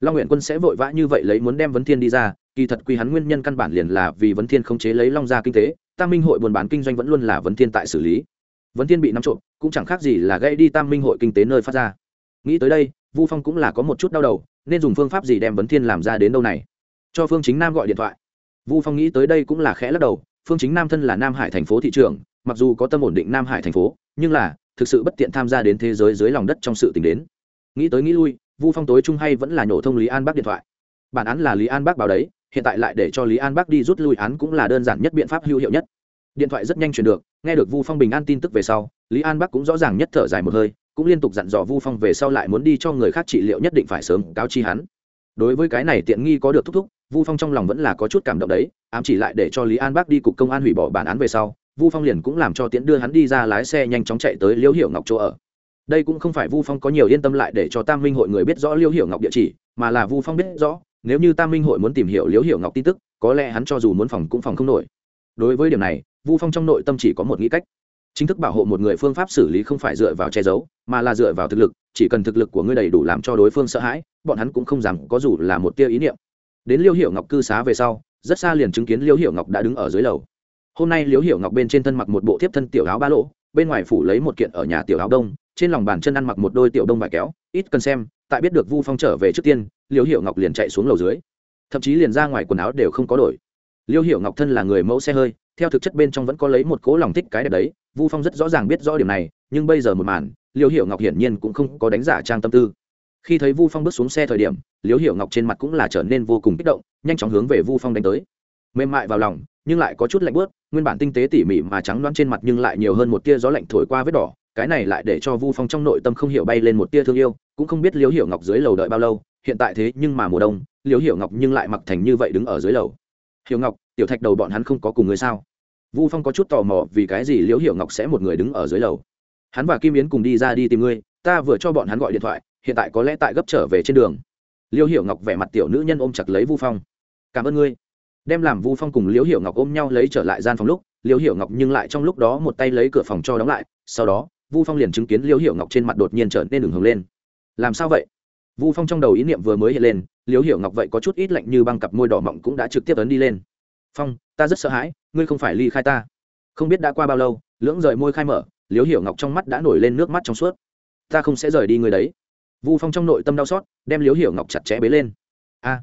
Long nguyện quân sẽ vội vã như vậy lấy muốn đem vấn thiên đi ra, kỳ thật quy hắn nguyên nhân căn bản liền là vì vấn thiên không chế lấy long gia kinh tế, tam minh hội buôn bán kinh doanh vẫn luôn là vấn thiên tại xử lý. Vấn thiên bị nắm trộm, cũng chẳng khác gì là gây đi tam minh hội kinh tế nơi phát ra. Nghĩ tới đây, vu phong cũng là có một chút đau đầu, nên dùng phương pháp gì đem vấn thiên làm ra đến đâu này? Cho phương chính nam gọi điện thoại. Vu phong nghĩ tới đây cũng là khẽ lắc đầu, phương chính nam thân là nam hải thành phố thị trường mặc dù có tâm ổn định nam hải thành phố, nhưng là, thực sự bất tiện tham gia đến thế giới dưới lòng đất trong sự t đến. Nghĩ tới nghĩ lui, vu phong tối trung hay vẫn là nhổ thông lý an bắc điện thoại. Bản án là lý an bắc báo đấy, hiện tại lại để cho lý an bắc đi rút lui án cũng là đơn giản nhất biện pháp hữu hiệu nhất. Điện thoại rất nhanh truyền được, nghe được vu phong bình an tin tức về sau, lý an bắc cũng rõ ràng nhất thở dài một hơi, cũng liên tục dặn dò vu phong về sau lại muốn đi cho người khác trị liệu nhất định phải sớm cáo chi hắn. Đối với cái này tiện nghi có được thúc thúc vu phong trong lòng vẫn là có chút cảm động đấy, ám chỉ lại để cho lý an Bác đi cục công an hủy bỏ bản án về sau, vu phong liền cũng làm cho tiễn đưa hắn đi ra lái xe nhanh chóng chạy tới liễu hiểu ngọc chỗ ở. Đây cũng không phải vu phong có nhiều yên tâm lại để cho tam minh hội người biết rõ liễu hiểu ngọc địa chỉ, mà là vu phong biết rõ, nếu như tam minh hội muốn tìm hiểu liễu hiểu ngọc tin tức, có lẽ hắn cho dù muốn phòng cũng phòng không nổi. Đối với điểm này, vu phong trong nội tâm chỉ có một nghĩ cách. Chính thức bảo hộ một người phương pháp xử lý không phải dựa vào che giấu, mà là dựa vào thực lực, chỉ cần thực lực của ngươi đầy đủ làm cho đối phương sợ hãi, bọn hắn cũng không dám có dù là một tia ý niệm đến liêu hiểu ngọc cư xá về sau, rất xa liền chứng kiến liêu hiểu ngọc đã đứng ở dưới lầu. Hôm nay liêu hiểu ngọc bên trên thân mặc một bộ thiếp thân tiểu áo ba lỗ, bên ngoài phủ lấy một kiện ở nhà tiểu áo đông, trên lòng bàn chân ăn mặc một đôi tiểu đông vải kéo, ít cần xem, tại biết được vu phong trở về trước tiên, liêu hiểu ngọc liền chạy xuống lầu dưới. Thậm chí liền ra ngoài quần áo đều không có đổi. Liêu hiểu ngọc thân là người mẫu xe hơi, theo thực chất bên trong vẫn có lấy một cố lòng thích cái đẹp đấy, vu phong rất rõ ràng biết rõ điểm này, nhưng bây giờ một màn, liêu hiểu ngọc hiển nhiên cũng không có đánh giả trang tâm tư. Khi thấy vu phong bước xuống xe thời điểm Liễu hiểu ngọc trên mặt cũng là trở nên vô cùng kích động, nhanh chóng hướng về vu phong đánh tới. Mềm mại vào lòng, nhưng lại có chút lạnh bớt nguyên bản tinh tế tỉ mỉ mà trắng loáng trên mặt nhưng lại nhiều hơn một tia gió lạnh thổi qua vết đỏ, cái này lại để cho vu phong trong nội tâm không hiểu bay lên một tia thương yêu, cũng không biết liễu hiểu ngọc dưới lầu đợi bao lâu, hiện tại thế nhưng mà mùa đông, liễu hiểu ngọc nhưng lại mặc thành như vậy đứng ở dưới lầu. Hiểu ngọc, tiểu thạch đầu bọn hắn không có cùng người sao? Vu phong có chút tò mò, vì cái gì liễu hiểu ngọc sẽ một người đứng ở dưới lầu? Hắn và kim yến cùng đi ra đi tìm ngươi, ta vừa cho bọn hắn gọi điện thoại, hiện tại có lẽ tại gấp trở về trên đường. Liêu hiểu ngọc vẻ mặt tiểu nữ nhân ôm chặt lấy vu phong. Cảm ơn ngươi. Đem làm vu phong cùng Liêu hiểu ngọc ôm nhau lấy trở lại gian phòng lúc, Liêu hiểu ngọc nhưng lại trong lúc đó một tay lấy cửa phòng cho đóng lại, sau đó, vu phong liền chứng kiến Liêu hiểu ngọc trên mặt đột nhiên trở nên đường hồng lên. Làm sao vậy? Vu phong trong đầu ý niệm vừa mới hiện lên, Liêu hiểu ngọc vậy có chút ít lạnh như băng cặp môi đỏ mọng cũng đã trực tiếp ấn đi lên. Phong, ta rất sợ hãi, ngươi không phải ly khai ta. Không biết đã qua bao lâu, lưỡng rời môi khai mở, Liêu hiểu ngọc trong mắt đã nổi lên nước mắt trong suốt. Ta không sẽ rời đi người đấy vu phong trong nội tâm đau xót, đem liếu hiểu ngọc chặt chẽ bế lên. A,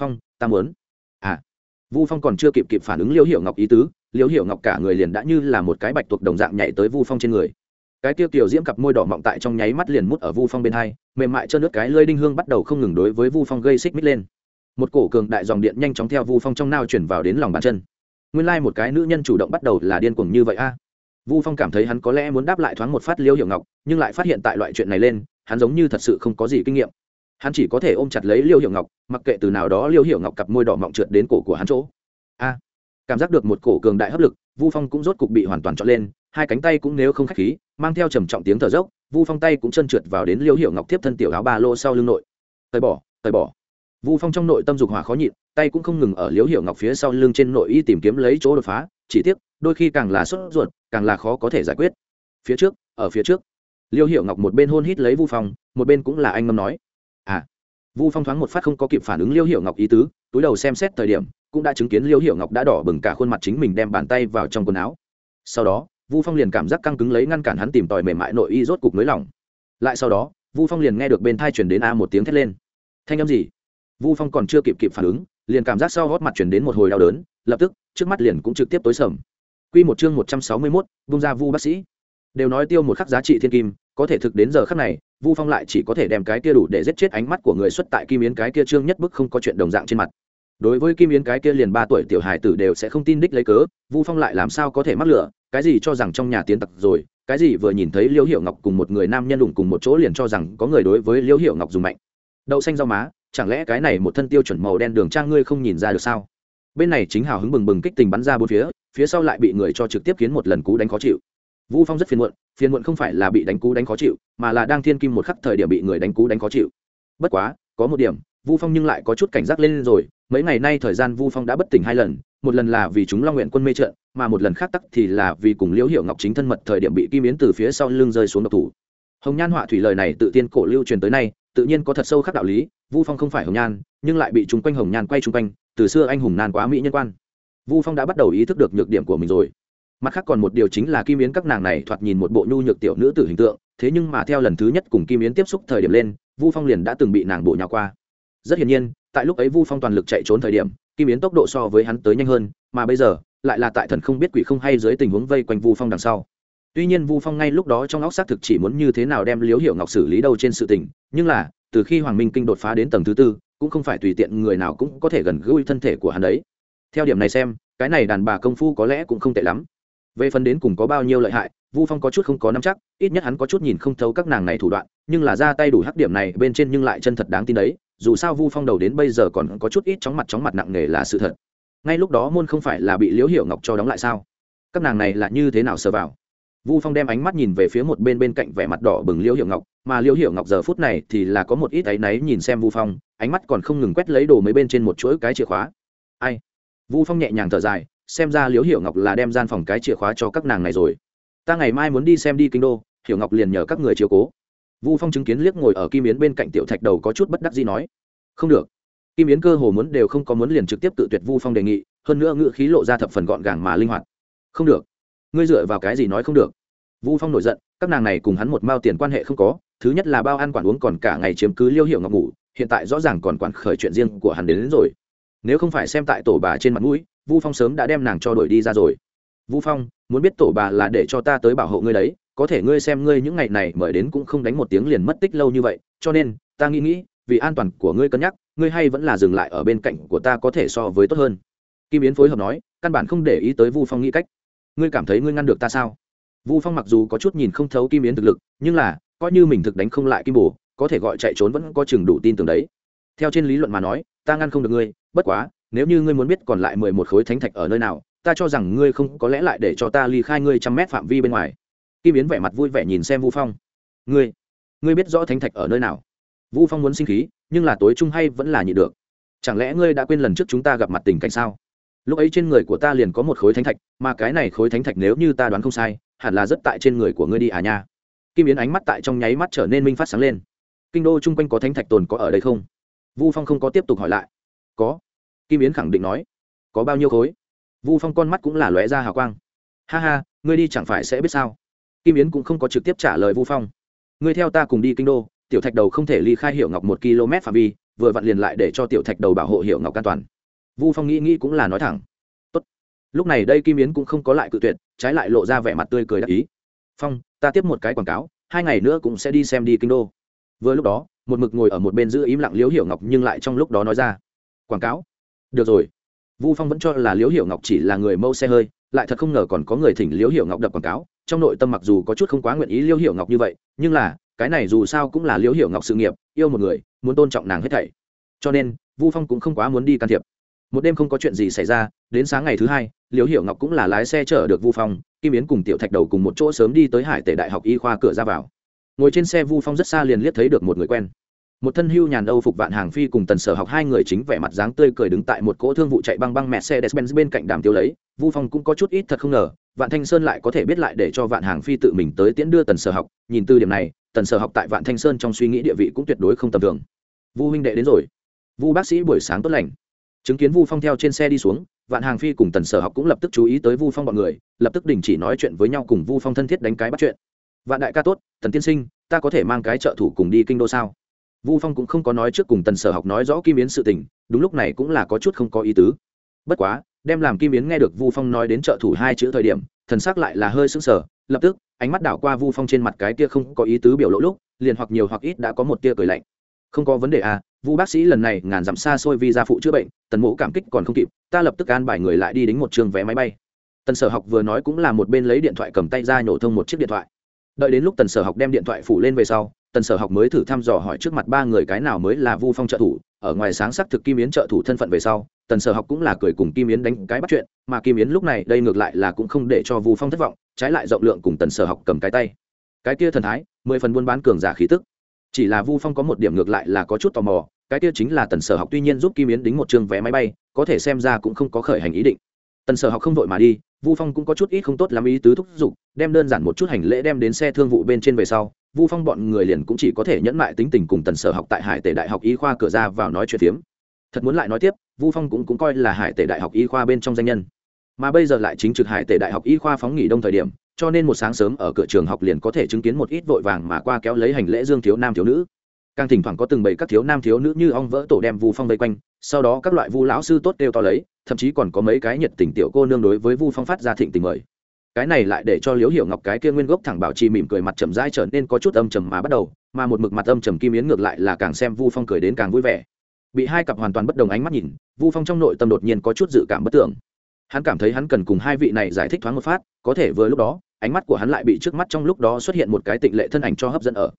phong, ta muốn. À. Vu phong còn chưa kịp kịp phản ứng Liêu hiểu ngọc ý tứ Liêu hiểu ngọc cả người liền đã như là một cái bạch tuộc đồng dạng nhảy tới vu phong trên người. Cái tiêu tiểu diễm cặp môi đỏ mọng tại trong nháy mắt liền mút ở vu phong bên hai, mềm mại trơn nước cái lơi đinh hương bắt đầu không ngừng đối với vu phong gây xích mít lên. Một cổ cường đại dòng điện nhanh chóng theo vu phong trong nao chuyển vào đến lòng bàn chân. Nguyên lai một cái nữ nhân chủ động bắt đầu là điên cuồng như vậy a. Vu phong cảm thấy hắn có lẽ muốn đáp lại thoáng một phát liêu hiểu ngọc, nhưng lại phát hiện tại loại chuyện này lên hắn giống như thật sự không có gì kinh nghiệm. Hắn chỉ có thể ôm chặt lấy liêu hiểu ngọc, mặc kệ từ nào đó liêu hiểu ngọc cặp môi đỏ mọng trượt đến cổ của hắn chỗ. A, cảm giác được một cổ cường đại hấp lực, vu phong cũng rốt cục bị hoàn toàn trọn lên, hai cánh tay cũng nếu không khách khí, mang theo trầm trọng tiếng thở dốc, vu phong tay cũng chân trượt vào đến liêu hiểu ngọc tiếp thân tiểu áo ba lô sau lưng nội. Tời bỏ tời bỏ. Vu phong trong nội tâm dục hỏa khó nhịn, tay cũng không ngừng ở liêu hiểu ngọc phía sau lưng trên nội y tìm kiếm lấy chỗ đột phá, chỉ tiếc, đôi khi càng là sốt ruột, càng là khó có thể giải quyết. Phía trước, ở phía trước liêu Hiệu ngọc một bên hôn hít lấy vu phong một bên cũng là anh ngâm nói à. Vu phong thoáng một phát không có kịp phản ứng liêu Hiệu ngọc ý tứ túi đầu xem xét thời điểm cũng đã chứng kiến liêu Hiệu ngọc đã đỏ bừng cả khuôn mặt chính mình đem bàn tay vào trong quần áo. Sau đó vu phong liền cảm giác căng cứng lấy ngăn cản hắn tìm tòi mềm mại nội y rốt cục nới lỏng. Lại sau đó vu phong liền nghe được bên thai chuyển đến a một tiếng thét lên. Thanh âm gì? Vu phong còn chưa kịp kịp phản ứng liền cảm giác sau gót mặt chuyển đến một hồi đau đớn lập tức trước mắt liền cũng trực tiếp tối sầm. Quy một chương một trăm sáu mươi 161, vung ra vu bác sĩ. Đều nói tiêu một khắc giá trị thiên kim, có thể thực đến giờ khắc này, Vu Phong lại chỉ có thể đem cái kia đủ để giết chết ánh mắt của người xuất tại Kim Yến cái kia trương nhất bức không có chuyện đồng dạng trên mặt. Đối với Kim Yến cái kia liền ba tuổi tiểu Hải tử đều sẽ không tin đích lấy cớ, Vu Phong lại làm sao có thể mắc lửa, cái gì cho rằng trong nhà tiến tặc rồi, cái gì vừa nhìn thấy Liễu Hiểu Ngọc cùng một người nam nhân đụng cùng một chỗ liền cho rằng có người đối với Liễu Hiểu Ngọc dùng mạnh. Đậu xanh rau má, chẳng lẽ cái này một thân tiêu chuẩn màu đen đường trang ngươi không nhìn ra được sao? Bên này chính hào hứng bừng bừng kích tình bắn ra bốn phía, phía sau lại bị người cho trực tiếp khiến một lần cú đánh khó chịu vũ phong rất phiền muộn phiền muộn không phải là bị đánh cú đánh khó chịu, mà là đang thiên kim một khắc thời điểm bị người đánh cú đánh khó chịu. Bất quá, có một điểm, vu phong nhưng lại có chút cảnh giác lên rồi, mấy ngày nay thời gian vu phong đã bất tỉnh hai lần, một lần là vì chúng long nguyện quân mê trận, mà một lần khác tắc thì là vì cùng liễu hiệu ngọc chính thân mật thời điểm bị kim yến từ phía sau lưng rơi xuống độc thủ. Hồng nhan họa thủy lời này tự tiên cổ lưu truyền tới nay, tự nhiên có thật sâu khắc đạo lý, vu phong không phải hồng nhan, nhưng lại bị chúng quanh hồng nhan quay chung quanh, từ xưa anh hùng nan quá mỹ nhân quan. Vu phong đã bắt đầu ý thức được nhược điểm của mình rồi mặt khác còn một điều chính là kim yến các nàng này thoạt nhìn một bộ nhu nhược tiểu nữ tử hình tượng, thế nhưng mà theo lần thứ nhất cùng kim yến tiếp xúc thời điểm lên, vu phong liền đã từng bị nàng bộ nhào qua. Rất hiển nhiên, tại lúc ấy vu phong toàn lực chạy trốn thời điểm, kim yến tốc độ so với hắn tới nhanh hơn, mà bây giờ, lại là tại thần không biết quỷ không hay dưới tình huống vây quanh vu phong đằng sau. Tuy nhiên vu phong ngay lúc đó trong óc xác thực chỉ muốn như thế nào đem liếu hiệu ngọc xử lý đâu trên sự tình, nhưng là, từ khi hoàng minh kinh đột phá đến tầng thứ tư, cũng không phải tùy tiện người nào cũng có thể gần gũi thân thể của hắn đấy. Theo điểm này xem, cái này đàn bà công phu có lẽ cũng không tệ lắm về phần đến cùng có bao nhiêu lợi hại, vu phong có chút không có nắm chắc, ít nhất hắn có chút nhìn không thấu các nàng này thủ đoạn, nhưng là ra tay đủ hắc điểm này bên trên nhưng lại chân thật đáng tin đấy, dù sao vu phong đầu đến bây giờ còn có chút ít chóng mặt chóng mặt nặng nề là sự thật. Ngay lúc đó môn không phải là bị liễu hiểu ngọc cho đóng lại sao? Các nàng này là như thế nào sờ vào? Vu phong đem ánh mắt nhìn về phía một bên bên cạnh vẻ mặt đỏ bừng liễu hiểu ngọc, mà liễu hiểu ngọc giờ phút này thì là có một ít áy náy nhìn xem vu phong, ánh mắt còn không ngừng quét lấy đồ mấy bên trên một chuỗi cái chìa khóa. Ai? Vu phong nhẹ nhàng thở dài xem ra liễu hiểu ngọc là đem gian phòng cái chìa khóa cho các nàng này rồi. Ta ngày mai muốn đi xem đi kinh đô hiểu ngọc liền nhờ các người chiếu cố. Vu phong chứng kiến liếc ngồi ở kim yến bên cạnh tiểu thạch đầu có chút bất đắc gì nói không được. Kim yến cơ hồ muốn đều không có muốn liền trực tiếp tự tuyệt vu phong đề nghị hơn nữa ngự khí lộ ra thập phần gọn gàng mà linh hoạt. Không được. Ngươi dựa vào cái gì nói không được? Vu phong nổi giận các nàng này cùng hắn một mao tiền quan hệ không có thứ nhất là bao ăn quản uống còn cả ngày chiếm cứ liêu hiệu ngọc ngủ hiện tại rõ ràng còn quản khởi chuyện riêng của hắn đến, đến rồi. Nếu không phải xem tại tổ bà trên mặt mũi vu phong sớm đã đem nàng cho đuổi đi ra rồi. Vu phong, muốn biết tổ bà là để cho ta tới bảo hộ ngươi đấy, có thể ngươi xem ngươi những ngày này mời đến cũng không đánh một tiếng liền mất tích lâu như vậy, cho nên, ta nghĩ nghĩ, vì an toàn của ngươi cân nhắc, ngươi hay vẫn là dừng lại ở bên cạnh của ta có thể so với tốt hơn. Kim yến phối hợp nói, căn bản không để ý tới vu phong nghĩ cách. Ngươi cảm thấy ngươi ngăn được ta sao? Vu phong mặc dù có chút nhìn không thấu kim yến thực lực, nhưng là, coi như mình thực đánh không lại kim bồ, có thể gọi chạy trốn vẫn có chừng đủ tin tưởng đấy. Theo trên lý luận mà nói, ta ngăn không được ngươi, bất quá nếu như ngươi muốn biết còn lại mười một khối thánh thạch ở nơi nào, ta cho rằng ngươi không có lẽ lại để cho ta ly khai ngươi trăm mét phạm vi bên ngoài. Kim yến vẻ mặt vui vẻ nhìn xem vu phong. Ngươi ngươi biết rõ thánh thạch ở nơi nào? Vu phong muốn sinh khí, nhưng là tối trung hay vẫn là nhị được. Chẳng lẽ ngươi đã quên lần trước chúng ta gặp mặt tình cảnh sao? Lúc ấy trên người của ta liền có một khối thánh thạch, mà cái này khối thánh thạch nếu như ta đoán không sai, hẳn là rất tại trên người của ngươi đi à nha. Kim yến ánh mắt tại trong nháy mắt trở nên minh phát sáng lên. Kinh đô chung quanh có thánh thạch tồn có ở đây không? Vu phong không có tiếp tục hỏi lại. Có kim yến khẳng định nói, có bao nhiêu khối? Vu phong con mắt cũng là lóe ra hào quang. Ha ha, ngươi đi chẳng phải sẽ biết sao? Kim yến cũng không có trực tiếp trả lời vu phong. Ngươi theo ta cùng đi kinh đô, tiểu thạch đầu không thể ly khai hiệu ngọc một km phạm vi, vừa vặn liền lại để cho tiểu thạch đầu bảo hộ hiệu ngọc an toàn. Vu phong nghĩ nghĩ cũng là nói thẳng. Tốt. lúc này đây kim yến cũng không có lại cự tuyệt, trái lại lộ ra vẻ mặt tươi cười đắc ý. Phong, ta tiếp một cái quảng cáo, hai ngày nữa cũng sẽ đi xem đi kinh đô. Vừa lúc đó, một mực ngồi ở một bên giữ im lặng liễu hiểu ngọc nhưng lại trong lúc đó nói ra. Quảng cáo? Được rồi. Vu phong vẫn cho là liễu hiểu ngọc chỉ là người mâu xe hơi, lại thật không ngờ còn có người thỉnh liễu hiểu ngọc đập quảng cáo. Trong nội tâm mặc dù có chút không quá nguyện ý liễu hiểu ngọc như vậy, nhưng là, cái này dù sao cũng là liễu hiểu ngọc sự nghiệp, yêu một người, muốn tôn trọng nàng hết thảy. Cho nên, vu phong cũng không quá muốn đi can thiệp. Một đêm không có chuyện gì xảy ra, đến sáng ngày thứ hai, liễu hiểu ngọc cũng là lái xe chở được vu phong, kim yến cùng tiểu thạch đầu cùng một chỗ sớm đi tới hải tể đại học y khoa cửa ra vào. Ngồi trên xe vu phong rất xa liền liếc thấy được một người quen một thân hưu nhàn âu phục vạn hàng phi cùng tần sở học hai người chính vẻ mặt dáng tươi cười đứng tại một cỗ thương vụ chạy băng băng mẹ xe despenz bên cạnh đàm tiêu lấy. Vu phong cũng có chút ít thật không ngờ, vạn thanh sơn lại có thể biết lại để cho vạn hàng phi tự mình tới tiễn đưa tần sở học. Nhìn từ điểm này, tần sở học tại vạn thanh sơn trong suy nghĩ địa vị cũng tuyệt đối không tầm thường. Vu huynh đệ đến rồi. Vu bác sĩ buổi sáng tốt lành. Chứng kiến vu phong theo trên xe đi xuống, vạn hàng phi cùng tần sở học cũng lập tức chú ý tới vu phong b ọ n người, lập tức đình chỉ nói chuyện với nhau cùng vu phong thân thiết đánh cái bắt chuyện. Vạn đại ca tốt, tần tiên sinh, ta có thể mang cái trợ thủ cùng đi kinh đô sao? Vu phong cũng không có nói trước cùng tần sở học nói rõ kim yến sự tình, đúng lúc này cũng là có chút không có ý tứ. Bất quá, đem làm kim yến nghe được vu phong nói đến trợ thủ hai chữ thời điểm, thần sắc lại là hơi sững sờ, lập tức, ánh mắt đảo qua vu phong trên mặt cái kia không có ý tứ biểu lộ lúc, liền hoặc nhiều hoặc ít đã có một tia cười lạnh. Không có vấn đề à vu bác sĩ lần này ngàn dặm xa xôi vì gia phụ chữa bệnh, tần mũ cảm kích còn không kịp, ta lập tức an bài người lại đi đến một trường vé máy bay. Tần sở học vừa nói cũng là một bên lấy điện thoại cầm tay ra nhổ thông một chiếc điện thoại đợi đến lúc tần sở học đem điện thoại phủ lên về sau, tần sở học mới thử thăm dò hỏi trước mặt ba người cái nào mới là vu phong trợ thủ. Ở ngoài sáng sắc thực kim yến trợ thủ thân phận về sau, tần sở học cũng là cười cùng kim yến đánh cái bắt chuyện, mà kim yến lúc này đây ngược lại là cũng không để cho vu phong thất vọng, trái lại rộng lượng cùng tần sở học cầm cái tay. Cái kia thần thái, mười phần buôn bán cường giả khí tức. Chỉ là vu phong có một điểm ngược lại là có chút tò mò, cái kia chính là tần sở học tuy nhiên giúp kim yến đính một trường vé máy bay, có thể xem ra cũng không có khởi hành ý định. Tần sở học không vội mà đi vu phong cũng có chút ít không tốt lắm ý tứ thúc giục đem đơn giản một chút hành lễ đem đến xe thương vụ bên trên về sau vu phong bọn người liền cũng chỉ có thể nhẫn mại tính tình cùng tần sở học tại hải tể đại học y khoa cửa ra vào nói chuyện phiếm. Thật muốn lại nói tiếp vu phong cũng, cũng coi là hải tể đại học y khoa bên trong danh nhân. Mà bây giờ lại chính trực hải tể đại học y khoa phóng nghỉ đông thời điểm cho nên một sáng sớm ở cửa trường học liền có thể chứng kiến một ít vội vàng mà qua kéo lấy hành lễ dương thiếu nam thiếu nữ. Càng thỉnh thoảng có từng bầy các thiếu nam thiếu nữ như ong vỡ tổ đem vu phong vây quanh sau đó các loại vu lão sư tốt đều to lấy thậm chí còn có mấy cái nhiệt tình tiểu cô nương đối với vu phong phát ra thịnh tình mời. Cái này lại để cho liễu hiểu ngọc cái kia nguyên gốc thẳng bảo trì mỉm cười mặt trầm rãi trở nên có chút âm trầm mà bắt đầu, mà một mực mặt âm trầm kim yến ngược lại là càng xem vu phong cười đến càng vui vẻ. Bị hai cặp hoàn toàn bất đồng ánh mắt nhìn, vu phong trong nội tâm đột nhiên có chút dự cảm bất tưởng hắn cảm thấy hắn cần cùng hai vị này giải thích thoáng một phát, có thể vừa lúc đó, ánh mắt của hắn lại bị trước mắt trong lúc đó xuất hiện một cái tịnh lệ thân ảnh cho hấp dẫn ở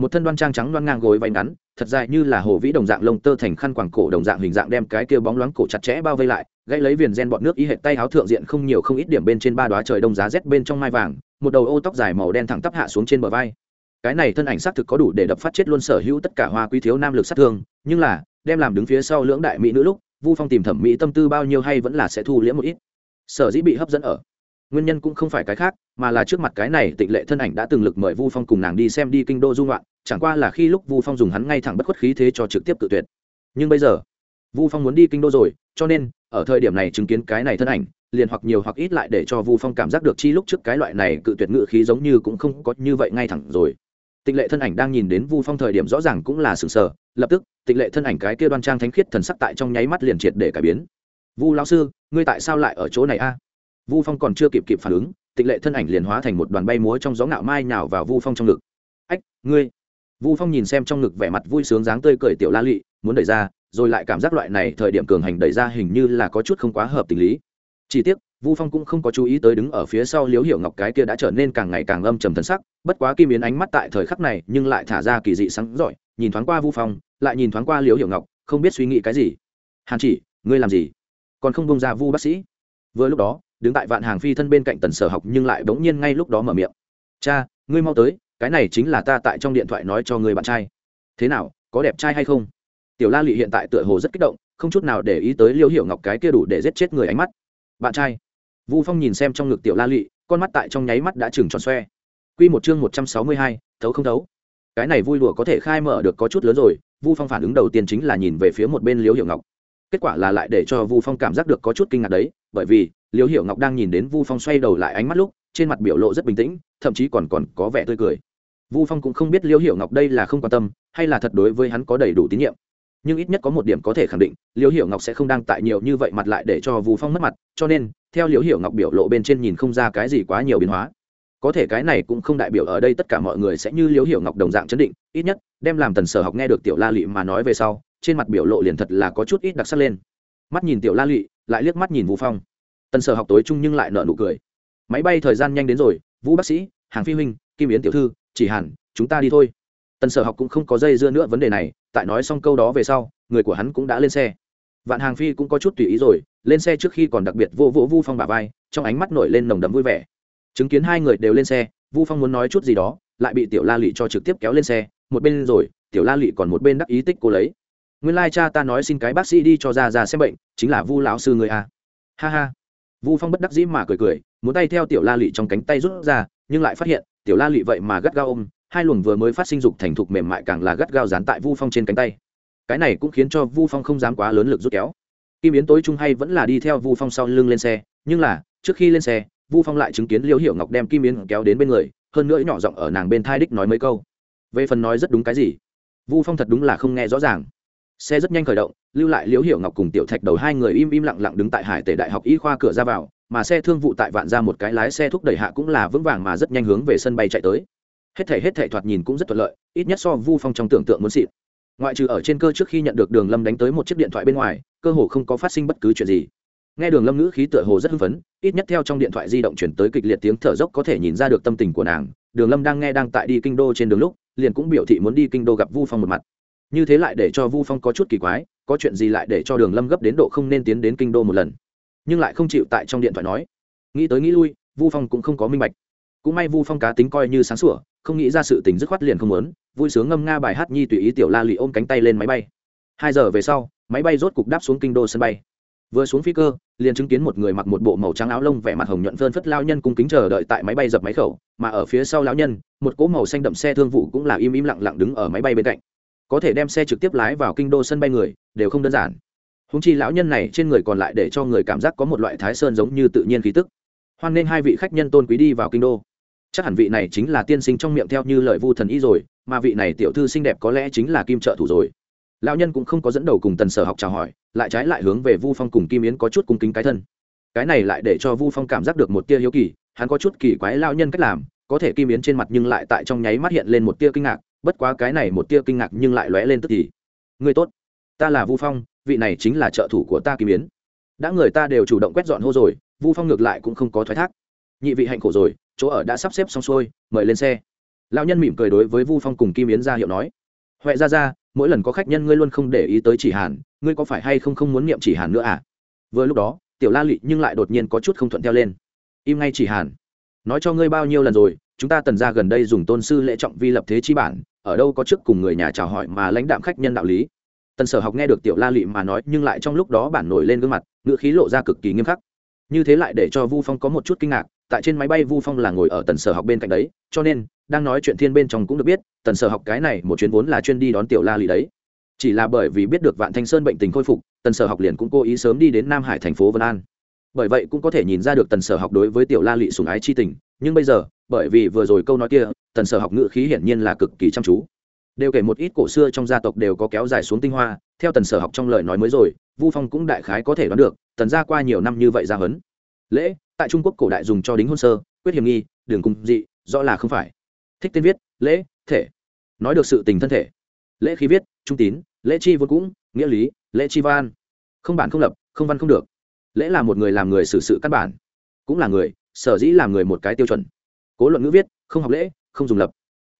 một thân đoan trang trắng đoan ngang gối váy ngắn, thật dài như là hồ vĩ đồng dạng lông tơ thành khăn quàng cổ đồng dạng hình dạng đem cái kia bóng loáng cổ chặt chẽ bao vây lại, gãy lấy viền gen bọt nước ý hệ tay áo thượng diện không nhiều không ít điểm bên trên ba đoá trời đông giá rét bên trong mai vàng, một đầu ô tóc dài màu đen thẳng tắp hạ xuống trên bờ vai. Cái này thân ảnh xác thực có đủ để đập phát chết luôn sở hữu tất cả hoa quý thiếu nam lực sát thương, nhưng là, đem làm đứng phía sau lưỡng đại mỹ nữ lúc, vu phong tìm thẩm mỹ tâm tư bao nhiêu hay vẫn là sẽ thu liễm một ít. Sở dĩ bị hấp dẫn ở nguyên nhân cũng không phải cái khác, mà là trước mặt cái này tịnh lệ thân ảnh đã từng lực mời vu phong cùng nàng đi xem đi kinh đô dung loạn chẳng qua là khi lúc vu phong dùng hắn ngay thẳng bất khuất khí thế cho trực tiếp tự tuyệt. Nhưng bây giờ, vu phong muốn đi kinh đô rồi, cho nên, ở thời điểm này chứng kiến cái này thân ảnh, liền hoặc nhiều hoặc ít lại để cho vu phong cảm giác được chi lúc trước cái loại này cự tuyệt ngự khí giống như cũng không có như vậy ngay thẳng rồi. Tịnh lệ thân ảnh đang nhìn đến vu phong thời điểm rõ ràng cũng là sừng sờ, lập tức tịnh lệ thân ảnh cái kia đoan trang thánh khiết thần sắc tại trong nháy mắt liền triệt để cải biến. Vu lão sư, ngươi tại sao lại ở chỗ này a? Vu phong còn chưa kịp kịp phản ứng tịnh lệ thân ảnh liền hóa thành một đoàn bay múa trong gió ngạo mai nào vào vu phong trong ngực. Ách, ngươi! Vu phong nhìn xem trong ngực vẻ mặt vui sướng dáng tươi cười tiểu la lị, muốn đẩy ra, rồi lại cảm giác loại này thời điểm cường hành đẩy ra hình như là có chút không quá hợp tình lý. Chỉ tiếc, vu phong cũng không có chú ý tới đứng ở phía sau liếu hiểu ngọc cái kia đã trở nên càng ngày càng âm trầm thần sắc, bất quá kim yến ánh mắt tại thời khắc này nhưng lại thả ra kỳ dị sáng giỏi, nhìn thoáng qua vu phong, lại nhìn thoáng qua liếu hiểu ngọc, không biết suy nghĩ cái gì. Hàn chỉ, ngươi làm gì? Còn không bông ra vu bác sĩ? Vừa lúc đó đứng tại vạn hàng phi thân bên cạnh tần sở học nhưng lại bỗng nhiên ngay lúc đó mở miệng. Cha, ngươi mau tới, cái này chính là ta tại trong điện thoại nói cho người bạn trai. Thế nào, có đẹp trai hay không? Tiểu la lị hiện tại tựa hồ rất kích động, không chút nào để ý tới liêu hiểu ngọc cái kia đủ để giết chết người ánh mắt. Bạn trai. Vu phong nhìn xem trong ngực tiểu la lị, con mắt tại trong nháy mắt đã trừng tròn xoe. Q một chương một trăm sáu mươi hai, thấu không thấu. Cái này vui lùa có thể khai mở được có chút lớn rồi, vu phong phản ứng đầu tiên chính là nhìn về phía một bên liêu hiểu ngọc. Kết quả là lại để cho vu phong cảm giác được có chút kinh ngạc đấy, bởi vì liêu hiểu ngọc đang nhìn đến vu phong xoay đầu lại ánh mắt lúc, trên mặt biểu lộ rất bình tĩnh, thậm chí còn còn có vẻ tươi cười. Vu phong cũng không biết liêu hiểu ngọc đây là không quan tâm, hay là thật đối với hắn có đầy đủ tín nhiệm. Nhưng ít nhất có một điểm có thể khẳng định liêu hiểu ngọc sẽ không đang tại nhiều như vậy mặt lại để cho vu phong mất mặt, cho nên, theo liêu hiểu ngọc biểu lộ bên trên nhìn không ra cái gì quá nhiều biến hóa. Có thể cái này cũng không đại biểu ở đây tất cả mọi người sẽ như liêu hiểu ngọc đồng dạng chấn định, ít nhất, đem làm tần sở học nghe được tiểu la lị mà nói về sau, trên mặt biểu lộ liền thật là có chút ít đặc sắc lên. Mắt nhìn tiểu la lị lại liếc mắt nhìn Vu phong tần sở học tối trung nhưng lại nở nụ cười. Máy bay thời gian nhanh đến rồi, vũ bác sĩ, hàng phi huynh, kim yến tiểu thư, chỉ hẳn, chúng ta đi thôi. Tần sở học cũng không có dây dưa nữa vấn đề này, tại nói xong câu đó về sau, người của hắn cũng đã lên xe. Vạn hàng phi cũng có chút tùy ý rồi, lên xe trước khi còn đặc biệt vô vỗ vu phong bà vai, trong ánh mắt nổi lên nồng đấm vui vẻ. Chứng kiến hai người đều lên xe, vu phong muốn nói chút gì đó, lại bị tiểu la lụy cho trực tiếp kéo lên xe, một bên rồi, tiểu la lụy còn một bên đắc ý tích cô lấy. Nguyên lai cha ta nói xin cái bác sĩ đi cho ra ra xem bệnh, chính là vu lão sư người a. Ha ha vu phong bất đắc dĩ mà cười cười, muốn tay theo tiểu la lị trong cánh tay rút ra, nhưng lại phát hiện, tiểu la lị vậy mà gắt gao ôm, hai luồng vừa mới phát sinh dục thành thục mềm mại càng là gắt gao dán tại vu phong trên cánh tay. Cái này cũng khiến cho vu phong không dám quá lớn lực rút kéo. Kim yến tối trung hay vẫn là đi theo vu phong sau lưng lên xe, nhưng là, trước khi lên xe, vu phong lại chứng kiến liêu hiểu ngọc đem kim yến kéo đến bên người, hơn nữa nhỏ giọng ở nàng bên thai đích nói mấy câu. Về phần nói rất đúng cái gì? Vu phong thật đúng là không nghe rõ ràng. Xe rất nhanh khởi động lưu lại liễu hiểu ngọc cùng tiểu thạch đầu hai người im im lặng lặng đứng tại hải tể đại học y khoa cửa ra vào, mà xe thương vụ tại vạn ra một cái lái xe thúc đẩy hạ cũng là vững vàng mà rất nhanh hướng về sân bay chạy tới. Hết thể hết thể thoạt nhìn cũng rất thuận lợi, ít nhất so vu phong trong tưởng tượng muốn xịn. Ngoại trừ ở trên cơ trước khi nhận được đường lâm đánh tới một chiếc điện thoại bên ngoài, cơ hồ không có phát sinh bất cứ chuyện gì. Nghe đường lâm ngữ khí tựa hồ rất hưng phấn, ít nhất theo trong điện thoại di động chuyển tới kịch liệt tiếng thở dốc có thể nhìn ra được tâm tình của nàng. Đường lâm đang nghe đang tại đi kinh đô trên đường lúc, liền cũng biểu thị muốn đi kinh đô gặp vu phong một mặt. Như thế lại để cho vu phong có chút kỳ quái có chuyện gì lại để cho đường lâm gấp đến độ không nên tiến đến kinh đô một lần nhưng lại không chịu tại trong điện thoại nói nghĩ tới nghĩ lui vu phong cũng không có minh bạch cũng may vu phong cá tính coi như sáng sủa không nghĩ ra sự tình dứt khoát liền không muốn vui sướng ngâm nga bài hát nhi tùy ý tiểu la lụy ôm cánh tay lên máy bay hai giờ về sau máy bay rốt cục đáp xuống kinh đô sân bay vừa xuống phi cơ liền chứng kiến một người mặc một bộ màu trắng áo lông vẻ mặt hồng nhuận phơn phất lao nhân cung kính chờ đợi tại máy bay dập máy khẩu mà ở phía sau lão nhân một cỗ màu xanh đậm xe thương vụ cũng là im im lặng lặng đứng ở máy bay bên cạnh có thể đem xe trực tiếp lái vào kinh đô sân bay người, đều không đơn giản. Húng chi lão nhân này trên người còn lại để cho người cảm giác có một loại thái sơn giống như tự nhiên khí tức. Hoan nên hai vị khách nhân tôn quý đi vào kinh đô. Chắc hẳn vị này chính là tiên sinh trong miệng theo như lời vu thần y rồi, mà vị này tiểu thư xinh đẹp có lẽ chính là kim trợ thủ rồi. Lão nhân cũng không có dẫn đầu cùng tần sở học chào hỏi, lại trái lại hướng về vu phong cùng kim yến có chút cung kính cái thân. Cái này lại để cho vu phong cảm giác được một tia hiếu kỳ, hắn có chút kỳ quái lão nhân cách làm, có thể kim yến trên mặt nhưng lại tại trong nháy mắt hiện lên một tia kinh ngạc bất quá cái này một tia kinh ngạc nhưng lại lóe lên tức thì. Người tốt, ta là vu phong, vị này chính là trợ thủ của ta kim yến. Đã người ta đều chủ động quét dọn hô rồi, vu phong ngược lại cũng không có thoái thác. Nhị vị hạnh khổ rồi, chỗ ở đã sắp xếp xong xuôi, mời lên xe. Lão nhân mỉm cười đối với vu phong cùng kim yến ra hiệu nói. Huệ ra ra, mỗi lần có khách nhân ngươi luôn không để ý tới chỉ hàn, ngươi có phải hay không không muốn niệm chỉ hàn nữa à? Vừa lúc đó, tiểu la lị nhưng lại đột nhiên có chút không thuận theo lên. Im ngay chỉ hàn. Nói cho ngươi bao nhiêu lần rồi, chúng ta tần ra gần đây dùng tôn sư lễ trọng vi lập thế chi bản ở đâu có trước cùng người nhà chào hỏi mà lãnh đạm khách nhân đạo lý. Tần sở học nghe được tiểu la lị mà nói, nhưng lại trong lúc đó bản nổi lên gương mặt ngựa khí lộ ra cực kỳ nghiêm khắc. Như thế lại để cho vu phong có một chút kinh ngạc, tại trên máy bay vu phong là ngồi ở tần sở học bên cạnh đấy, cho nên, đang nói chuyện thiên bên trong cũng được biết, tần sở học cái này một chuyến vốn là chuyên đi đón tiểu la lị đấy. Chỉ là bởi vì biết được vạn thanh sơn bệnh tình khôi phục, tần sở học liền cũng cố ý sớm đi đến nam hải thành phố vân an. Bởi vậy cũng có thể nhìn ra được tần sở học đối với tiểu la lị sùng ái chi tình, nhưng bây giờ, bởi vì vừa rồi câu nói kia tần sở học ngữ khí hiển nhiên là cực kỳ chăm chú. Đều kể một ít cổ xưa trong gia tộc đều có kéo dài xuống tinh hoa, theo tần sở học trong lời nói mới rồi, vu phong cũng đại khái có thể đoán được, tần gia qua nhiều năm như vậy ra hấn. Lễ, tại trung quốc cổ đại dùng cho đính hôn sơ, quyết hiểm nghi, đường cung dị, rõ là không phải. Thích tên viết, lễ, thể. Nói được sự tình thân thể. Lễ khí viết, trung tín, lễ chi vô cũng, nghĩa lý, lễ chi văn không bản không lập, không văn không được. Lễ là một người làm người xử sự căn bản. Cũng là người, sở dĩ làm người một cái tiêu chuẩn. Cố luận ngữ viết, không học lễ không dùng lập.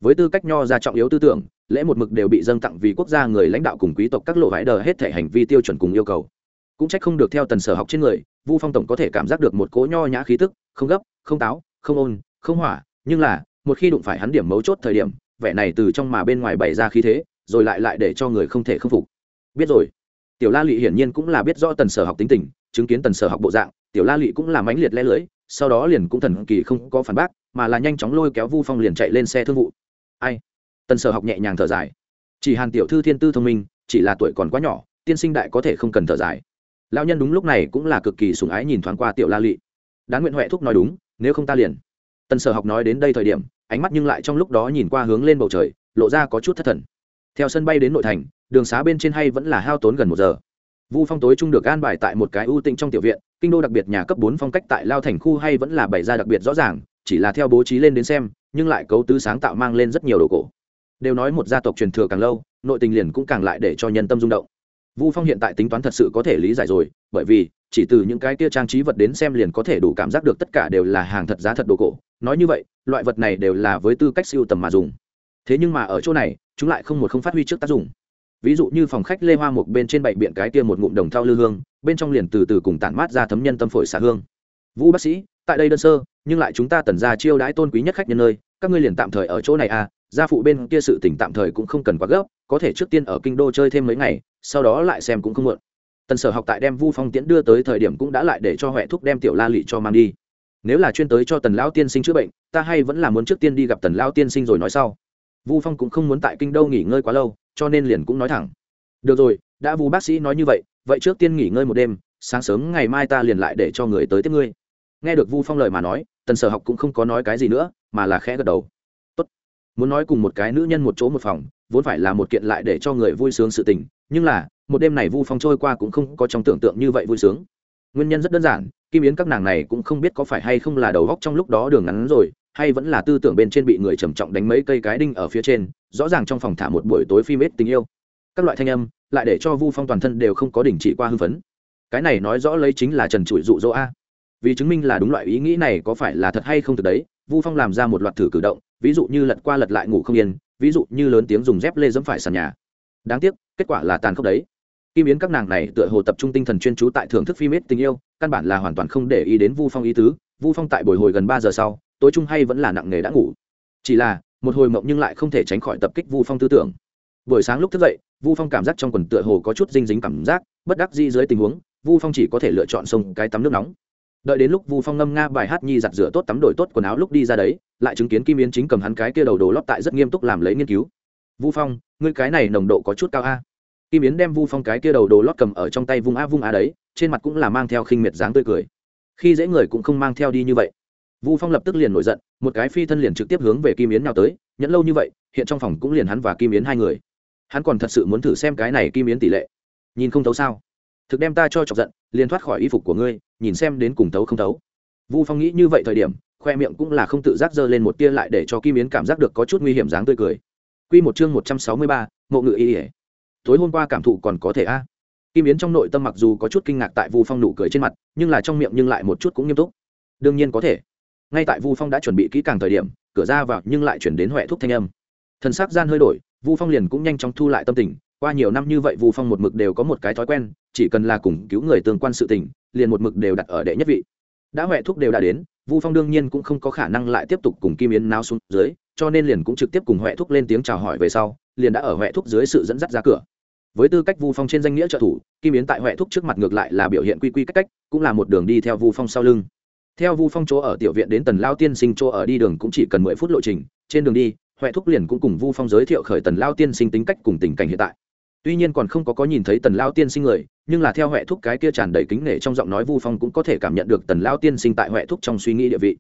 Với tư cách nho ra trọng yếu tư tưởng, lễ một mực đều bị dâng tặng vì quốc gia người lãnh đạo cùng quý tộc các lộ vải đờ hết thể hành vi tiêu chuẩn cùng yêu cầu. Cũng trách không được theo tần sở học trên người, vu phong tổng có thể cảm giác được một cỗ nho nhã khí tức, không gấp, không táo, không ôn, không hỏa, nhưng là, một khi đụng phải hắn điểm mấu chốt thời điểm, vẻ này từ trong mà bên ngoài bày ra khí thế, rồi lại lại để cho người không thể khâm phục. Biết rồi. Tiểu la lị hiển nhiên cũng là biết rõ tần sở học tính tình, chứng kiến tần sở học bộ dạng, tiểu la lị cũng là mãnh liệt le lưỡi sau đó liền cũng thần kỳ không có phản bác, mà là nhanh chóng lôi kéo vu phong liền chạy lên xe thương vụ. Ai? Tần sở học nhẹ nhàng thở dài. Chỉ hàn tiểu thư thiên tư thông minh, chỉ là tuổi còn quá nhỏ, tiên sinh đại có thể không cần thở dài. Lão nhân đúng lúc này cũng là cực kỳ sùng ái nhìn thoáng qua tiểu la lị. Đáng nguyện huệ thúc nói đúng, nếu không ta liền. Tần sở học nói đến đây thời điểm, ánh mắt nhưng lại trong lúc đó nhìn qua hướng lên bầu trời, lộ ra có chút thất thần. Theo sân bay đến nội thành, đường xá bên trên hay vẫn là hao tốn gần một giờ. Vu phong tối trung được an bài tại một cái ưu tĩnh trong tiểu viện kinh đô đặc biệt nhà cấp bốn phong cách tại lao thành khu hay vẫn là bày ra đặc biệt rõ ràng, chỉ là theo bố trí lên đến xem, nhưng lại cấu tứ sáng tạo mang lên rất nhiều đồ cổ. Đều nói một gia tộc truyền thừa càng lâu, nội tình liền cũng càng lại để cho nhân tâm rung động. Vu phong hiện tại tính toán thật sự có thể lý giải rồi, bởi vì, chỉ từ những cái kia trang trí vật đến xem liền có thể đủ cảm giác được tất cả đều là hàng thật giá thật đồ cổ. Nói như vậy, loại vật này đều là với tư cách siêu tầm mà dùng. Thế nhưng mà ở chỗ này, chúng lại không một không phát huy trước tác dụng ví dụ như phòng khách lê hoa một bên trên bảy biện cái kia một ngụm đồng thau lư hương, bên trong liền từ từ cùng tản mát ra thấm nhân tâm phổi xả hương. Vũ bác sĩ, tại đây đơn sơ, nhưng lại chúng ta tần ra chiêu đãi tôn quý nhất khách nhân nơi các ngươi liền tạm thời ở chỗ này à gia phụ bên kia sự tỉnh tạm thời cũng không cần quá gấp, có thể trước tiên ở kinh đô chơi thêm mấy ngày, sau đó lại xem cũng không muộn. Tần sở học tại đem vu phong tiễn đưa tới thời điểm cũng đã lại để cho huệ thúc đem tiểu la lị cho mang đi. Nếu là chuyên tới cho tần lão tiên sinh chữa bệnh, ta hay vẫn là muốn trước tiên đi gặp tần lão tiên sinh rồi nói sau. Vu phong cũng không muốn tại kinh đô nghỉ ngơi quá lâu cho nên liền cũng nói thẳng. Được rồi, đã vu bác sĩ nói như vậy vậy trước tiên nghỉ ngơi một đêm, sáng sớm ngày mai ta liền lại để cho người tới tiếp ngươi. Nghe được vu phong lời mà nói, tần sở học cũng không có nói cái gì nữa, mà là khẽ gật đầu. Tốt. Muốn nói cùng một cái nữ nhân một chỗ một phòng, vốn phải là một kiện lại để cho người vui sướng sự tình, nhưng là, một đêm này vu phong trôi qua cũng không có trong tưởng tượng như vậy vui sướng. Nguyên nhân rất đơn giản, kim yến các nàng này cũng không biết có phải hay không là đầu góc trong lúc đó đường ngắn rồi hay vẫn là tư tưởng bên trên bị người trầm trọng đánh mấy cây cái đinh ở phía trên, rõ ràng trong phòng thả một buổi tối phim ít tình yêu. Các loại thanh âm, lại để cho vu phong toàn thân đều không có đình chỉ qua hưng phấn. Cái này nói rõ lấy chính là trần trụi dụ dỗ a. Vì chứng minh là đúng loại ý nghĩ này có phải là thật hay không thực đấy, vu phong làm ra một loạt thử cử động, ví dụ như lật qua lật lại ngủ không yên, ví dụ như lớn tiếng dùng dép lê dẫm phải sàn nhà. Đáng tiếc, kết quả là tàn khốc đấy. Kim yến các nàng này tựa hồ tập trung tinh thần chuyên chú tại thưởng thức phim ít tình yêu, căn bản là hoàn toàn không để ý đến vu phong ý tứ. Vu phong tại buổi hồi gần ba giờ sau tối trung hay vẫn là nặng nghề đã ngủ. Chỉ là, một hồi mộng nhưng lại không thể tránh khỏi tập kích vu phong tư tưởng. Buổi sáng lúc thức dậy, vu phong cảm giác trong quần tựa hồ có chút dinh dính cảm giác, bất đắc di dưới tình huống, vu phong chỉ có thể lựa chọn sông cái tắm nước nóng. Đợi đến lúc vu phong ngâm nga bài hát nhi giặt rửa tốt tắm đổi tốt quần áo lúc đi ra đấy, lại chứng kiến kim yến chính cầm hắn cái kia đầu đồ lót tại rất nghiêm túc làm lấy nghiên cứu. Vu phong, ngươi cái này nồng độ có chút cao a. Kim yến đem vu phong cái kia đầu đồ lót cầm ở trong tay vung a vung a đấy, trên mặt cũng là mang theo khinh miệt dáng tươi cười. Khi dễ người cũng không mang theo đi như vậy vu phong lập tức liền nổi giận, một cái phi thân liền trực tiếp hướng về kim yến nào tới, nhẫn lâu như vậy, hiện trong phòng cũng liền hắn và kim yến hai người. Hắn còn thật sự muốn thử xem cái này kim yến tỷ lệ. Nhìn không thấu sao? Thực đem ta cho chọc giận, liền thoát khỏi y phục của ngươi, nhìn xem đến cùng thấu không thấu. Vu phong nghĩ như vậy thời điểm, khoe miệng cũng là không tự giác dơ lên một tia lại để cho kim yến cảm giác được có chút nguy hiểm dáng tươi cười. Q một chương một trăm sáu mươi ba, ngộ ngự y ỉa tối hôm qua cảm thụ còn có thể a? Kim yến trong nội tâm mặc dù có chút kinh ngạc tại vu phong nụ cười trên mặt, nhưng là trong miệng nhưng lại một chút cũng nghiêm túc. Đương nhiên có thể ngay tại vu phong đã chuẩn bị kỹ càng thời điểm, cửa ra vào nhưng lại chuyển đến huệ thuốc thanh âm. Thần sắc gian hơi đổi, vu phong liền cũng nhanh chóng thu lại tâm tình. Qua nhiều năm như vậy vu phong một mực đều có một cái thói quen, chỉ cần là cùng cứu người tương quan sự tình, liền một mực đều đặt ở đệ nhất vị. Đã huệ thuốc đều đã đến, vu phong đương nhiên cũng không có khả năng lại tiếp tục cùng kim yến náo xuống dưới, cho nên liền cũng trực tiếp cùng huệ thuốc lên tiếng chào hỏi về sau, liền đã ở huệ thuốc dưới sự dẫn dắt ra cửa. Với tư cách vu phong trên danh nghĩa trợ thủ, kim yến tại huệ thuốc trước mặt ngược lại là biểu hiện quy quy cách cách, cũng là một đường đi theo vu phong sau lưng theo vu phong chỗ ở tiểu viện đến tần lao tiên sinh chỗ ở đi đường cũng chỉ cần mười phút lộ trình, trên đường đi, huệ thúc liền cũng cùng vu phong giới thiệu khởi tần lao tiên sinh tính cách cùng tình cảnh hiện tại. Tuy nhiên còn không có có nhìn thấy tần lao tiên sinh người, nhưng là theo huệ thúc cái kia tràn đầy kính nể trong giọng nói vu phong cũng có thể cảm nhận được tần lao tiên sinh tại huệ thúc trong suy nghĩ địa vị.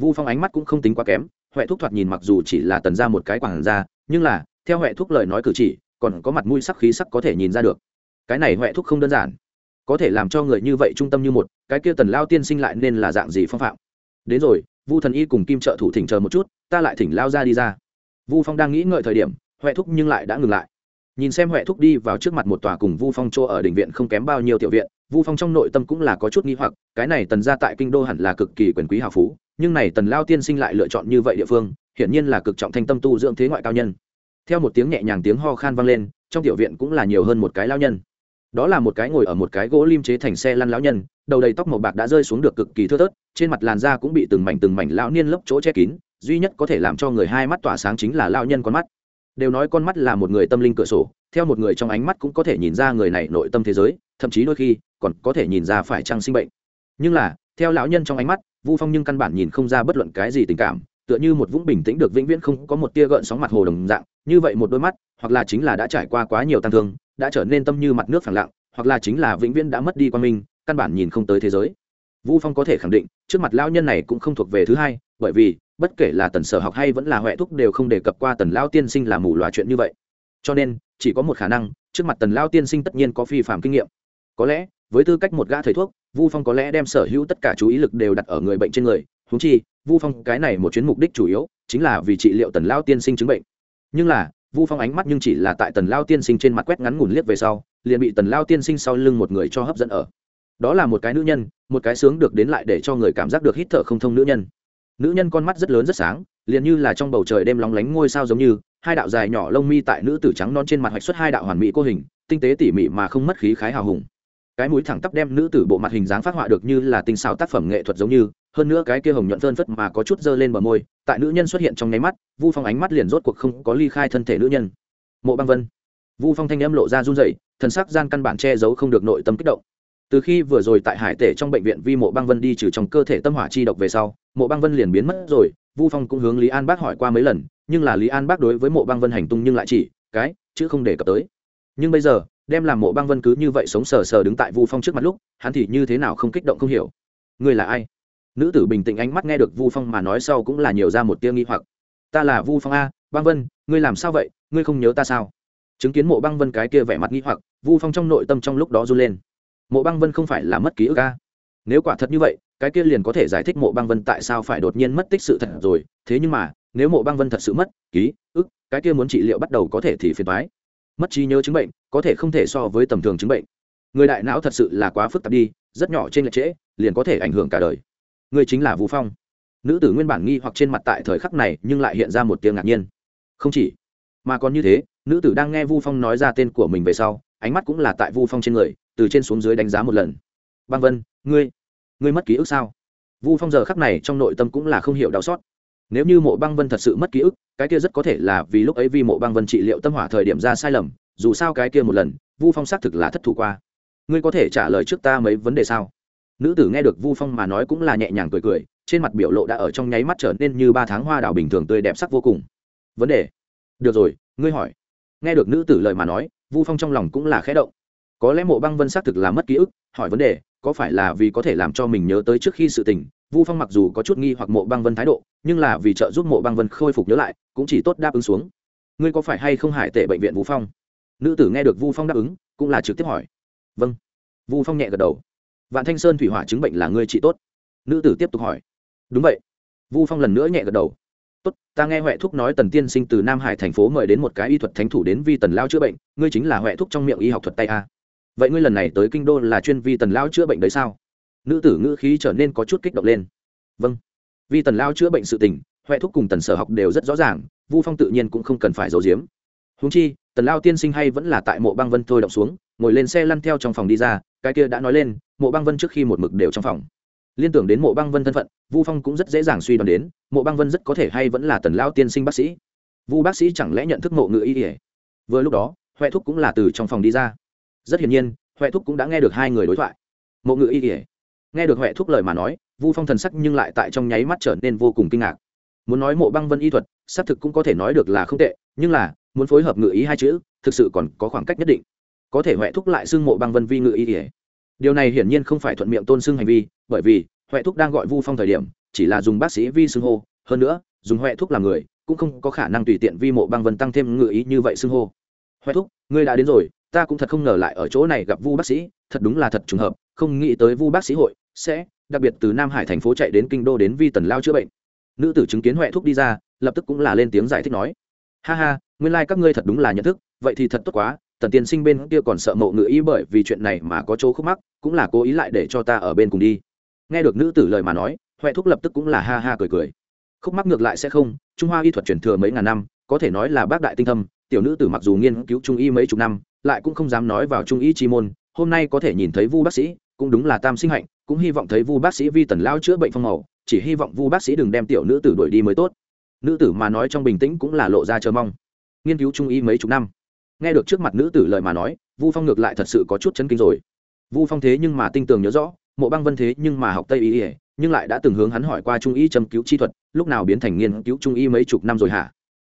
Vu phong ánh mắt cũng không tính quá kém, huệ thúc thoạt nhìn mặc dù chỉ là tần ra một cái quảng ra nhưng là, theo huệ thúc lời nói cử chỉ, còn có mặt mũi sắc khí sắc có thể nhìn ra được. Cái này huệ thúc không đơn giản có thể làm cho người như vậy trung tâm như một, cái kia tần lao tiên sinh lại nên là dạng gì phong phạm? Đến rồi, vu thần y cùng kim trợ thủ thỉnh chờ một chút, ta lại thỉnh lao ra đi ra. Vu phong đang nghĩ ngợi thời điểm, huệ thúc nhưng lại đã ngừng lại. Nhìn xem huệ thúc đi vào trước mặt một tòa cùng vu phong chỗ ở đình viện không kém bao nhiêu tiểu viện, vu phong trong nội tâm cũng là có chút nghi hoặc, cái này tần ra tại kinh đô hẳn là cực kỳ quyền quý hào phú, nhưng này tần lao tiên sinh lại lựa chọn như vậy địa phương, hiển nhiên là cực trọng thanh tâm tu dưỡng thế ngoại cao nhân. Theo một tiếng nhẹ nhàng tiếng ho khan vang lên, trong tiểu viện cũng là nhiều hơn một cái lao nhân đó là một cái ngồi ở một cái gỗ lim chế thành xe lăn lão nhân, đầu đầy tóc màu bạc đã rơi xuống được cực kỳ thưa thớt, trên mặt làn da cũng bị từng mảnh từng mảnh lão niên lấp chỗ che kín, duy nhất có thể làm cho người hai mắt tỏa sáng chính là lão nhân con mắt. Đều nói con mắt là một người tâm linh cửa sổ, theo một người trong ánh mắt cũng có thể nhìn ra người này nội tâm thế giới, thậm chí đôi khi còn có thể nhìn ra phải trăng sinh bệnh. Nhưng là, theo lão nhân trong ánh mắt, vu phong nhưng căn bản nhìn không ra bất luận cái gì tình cảm, tựa như một vũng bình tĩnh được vĩnh viễn không có một tia gợn sóng mặt hồ đồng dạng, như vậy một đôi mắt, hoặc là chính là đã trải qua quá nhiều tăng thương đã trở nên tâm như mặt nước phẳng lặng, hoặc là chính là vĩnh viễn đã mất đi quan minh, căn bản nhìn không tới thế giới. Vu phong có thể khẳng định, trước mặt lão nhân này cũng không thuộc về thứ hai, bởi vì, bất kể là tần sở học hay vẫn là huệ thúc đều không đề cập qua tần lao tiên sinh là mù loà chuyện như vậy. Cho nên, chỉ có một khả năng, trước mặt tần lao tiên sinh tất nhiên có phi phạm kinh nghiệm. Có lẽ, với tư cách một gã thầy thuốc, vu phong có lẽ đem sở hữu tất cả chú ý lực đều đặt ở người bệnh trên người. Húng chi, vu phong cái này một chuyến mục đích chủ yếu, chính là vì trị liệu tần lao tiên sinh chứng bệnh. Nhưng là vu phong ánh mắt nhưng chỉ là tại tần lao tiên sinh trên mặt quét ngắn ngủn liếc về sau, liền bị tần lao tiên sinh sau lưng một người cho hấp dẫn ở. Đó là một cái nữ nhân, một cái sướng được đến lại để cho người cảm giác được hít thở không thông nữ nhân. Nữ nhân con mắt rất lớn rất sáng, liền như là trong bầu trời đêm lóng lánh ngôi sao giống như, hai đạo dài nhỏ lông mi tại nữ tử trắng non trên mặt hoạch xuất hai đạo hoàn mỹ cô hình, tinh tế tỉ mỉ mà không mất khí khái hào hùng. Cái mũi thẳng tắp đem nữ tử bộ mặt hình dáng phát họa được như là tinh xào tác phẩm nghệ thuật giống như hơn nữa cái kia hồng nhuận phơn phất mà có chút dơ lên bờ môi, tại nữ nhân xuất hiện trong nháy mắt, vu phong ánh mắt liền rốt cuộc không có ly khai thân thể nữ nhân. Mộ băng vân. Vu phong thanh âm lộ ra run dậy thần sắc gian căn bản che giấu không được nội tâm kích động. Từ khi vừa rồi tại hải tể trong bệnh viện vi mộ băng vân đi trừ trong cơ thể tâm hỏa chi độc về sau, mộ băng vân liền biến mất rồi, vu phong cũng hướng lý an bác hỏi qua mấy lần, nhưng là lý an bác đối với mộ băng vân hành tung nhưng lại chỉ, cái chứ không đề cập tới. Nhưng bây giờ, đem làm mộ băng vân cứ như vậy sống sờ sờ đứng tại vu phong trước mặt lúc, hắn thì như thế nào không kích động không hiểu. Ngươi là ai? Nữ tử bình tĩnh ánh mắt nghe được vu phong mà nói sau cũng là nhiều ra một tia nghi hoặc. Ta là vu phong a, băng vân, ngươi làm sao vậy? Ngươi không nhớ ta sao? Chứng kiến mộ băng vân cái kia vẻ mặt nghi hoặc, vu phong trong nội tâm trong lúc đó run lên. Mộ băng vân không phải là mất ký ức a. Nếu quả thật như vậy, cái kia liền có thể giải thích mộ băng vân tại sao phải đột nhiên mất tích sự thật rồi. Thế nhưng mà, nếu mộ băng vân thật sự mất ký ức, cái kia muốn trị liệu bắt đầu có thể thì phiền thoái mất trí nhớ chứng bệnh, có thể không thể so với tầm thường chứng bệnh. Người đại não thật sự là quá phức tạp đi, rất nhỏ trên lệch trễ, liền có thể ảnh hưởng cả đời. Ngươi chính là vũ phong. Nữ tử nguyên bản nghi hoặc trên mặt tại thời khắc này, nhưng lại hiện ra một tiếng ngạc nhiên. Không chỉ, mà còn như thế, nữ tử đang nghe vu phong nói ra tên của mình về sau, ánh mắt cũng là tại vu phong trên người, từ trên xuống dưới đánh giá một lần. Băng vân, ngươi ngươi mất ký ức sao? Vu phong giờ khắc này trong nội tâm cũng là không hiểu đau xót. Nếu như mộ băng vân thật sự mất ký ức, cái kia rất có thể là vì lúc ấy vì mộ băng vân trị liệu tâm hỏa thời điểm ra sai lầm, dù sao cái kia một lần, vu phong xác thực là thất thủ qua. Ngươi có thể trả lời trước ta mấy vấn đề sao? Nữ tử nghe được vu phong mà nói cũng là nhẹ nhàng cười cười, trên mặt biểu lộ đã ở trong nháy mắt trở nên như ba tháng hoa đào bình thường tươi đẹp sắc vô cùng. Vấn đề? Được rồi, ngươi hỏi. Nghe được nữ tử lời mà nói, vu phong trong lòng cũng là khẽ động. Có lẽ mộ băng vân xác thực là mất ký ức, hỏi vấn đề, có phải là vì có thể làm cho mình nhớ tới trước khi sự tình? Vu phong mặc dù có chút nghi hoặc mộ băng vân thái độ, nhưng là vì trợ giúp mộ băng vân khôi phục nhớ lại, cũng chỉ tốt đáp ứng xuống. Ngươi có phải hay không hải tệ bệnh viện vũ phong? Nữ tử nghe được vu phong đáp ứng, cũng là trực tiếp hỏi. Vâng. Vu phong nhẹ gật đầu vạn thanh sơn thủy hỏa chứng bệnh là ngươi trị tốt. Nữ tử tiếp tục hỏi. Đúng vậy. Vu phong lần nữa nhẹ gật đầu. Tốt, ta nghe huệ thúc nói tần tiên sinh từ nam hải thành phố mời đến một cái y thuật thánh thủ đến vi tần lao chữa bệnh, ngươi chính là huệ thúc trong miệng y học thuật tay a. Vậy ngươi lần này tới kinh đô là chuyên vi tần lao chữa bệnh đấy sao? Nữ tử ngữ khí trở nên có chút kích động lên. Vâng. Vi tần lao chữa bệnh sự tình, huệ thúc cùng tần sở học đều rất rõ ràng, vu phong tự nhiên cũng không cần phải giấu giếm. Húng chi, tần lao tiên sinh hay vẫn là tại mộ băng vân thôi động xuống, ngồi lên xe lăn theo trong phòng đi ra cái kia đã nói lên, mộ băng vân trước khi một mực đều trong phòng. Liên tưởng đến mộ băng vân thân phận, vu phong cũng rất dễ dàng suy đoán đến, mộ băng vân rất có thể hay vẫn là tần lao tiên sinh bác sĩ. Vu bác sĩ chẳng lẽ nhận thức mộ ngự y ỉa vừa lúc đó, huệ thúc cũng là từ trong phòng đi ra. Rất hiển nhiên, huệ thúc cũng đã nghe được hai người đối thoại. Mộ ngự y ỉa nghe được huệ thúc lời mà nói, vu phong thần sắc nhưng lại tại trong nháy mắt trở nên vô cùng kinh ngạc. Muốn nói mộ băng vân y thuật, xác thực cũng có thể nói được là không tệ, nhưng là, muốn phối hợp ngự ý hai chữ, thực sự còn có khoảng cách nhất định có thể huệ thúc lại xưng mộ băng vân vi ngự ý ỉa điều này hiển nhiên không phải thuận miệng tôn xưng hành vi, bởi vì, huệ thúc đang gọi vu phong thời điểm, chỉ là dùng bác sĩ vi xưng hô, hơn nữa, dùng huệ thúc làm người, cũng không có khả năng tùy tiện vi mộ băng vân tăng thêm ngự ý như vậy xưng hô. Huệ thúc, ngươi đã đến rồi, ta cũng thật không ngờ lại ở chỗ này gặp vu bác sĩ, thật đúng là thật trùng hợp, không nghĩ tới vu bác sĩ hội sẽ, đặc biệt từ nam hải thành phố chạy đến kinh đô đến vi tần lao chữa bệnh. Nữ tử chứng kiến huệ thúc đi ra, lập tức cũng là lên tiếng giải thích nói, ha ha, nguyên lai、like、các ngươi thật đúng là nhận thức, vậy thì thật tốt quá tần tiên sinh bên kia còn sợ mộ ngự ý bởi vì chuyện này mà có chỗ khúc mắc, cũng là cố ý lại để cho ta ở bên cùng đi. Nghe được nữ tử lời mà nói huệ thúc lập tức cũng là ha ha cười cười. Khúc mắc ngược lại sẽ không, trung hoa y thuật truyền thừa mấy ngàn năm, có thể nói là bác đại tinh thâm, tiểu nữ tử mặc dù nghiên cứu trung y mấy chục năm, lại cũng không dám nói vào trung y chi môn, hôm nay có thể nhìn thấy vu bác sĩ, cũng đúng là tam sinh hạnh, cũng hy vọng thấy vu bác sĩ vi tần lao chữa bệnh phong màu, chỉ hy vọng vu bác sĩ đừng đem tiểu nữ tử đuổi đi mới tốt. Nữ tử mà nói trong bình tĩnh cũng là lộ ra chờ mong. Nghiên cứu trung y mấy chục năm nghe được trước mặt nữ tử lời mà nói, vu phong ngược lại thật sự có chút chấn kinh rồi. Vu phong thế nhưng mà tinh tường nhớ rõ, mộ băng vân thế nhưng mà học tây y ỉa nhưng lại đã từng hướng hắn hỏi qua trung y châm cứu chi thuật, lúc nào biến thành nghiên cứu trung y mấy chục năm rồi hả?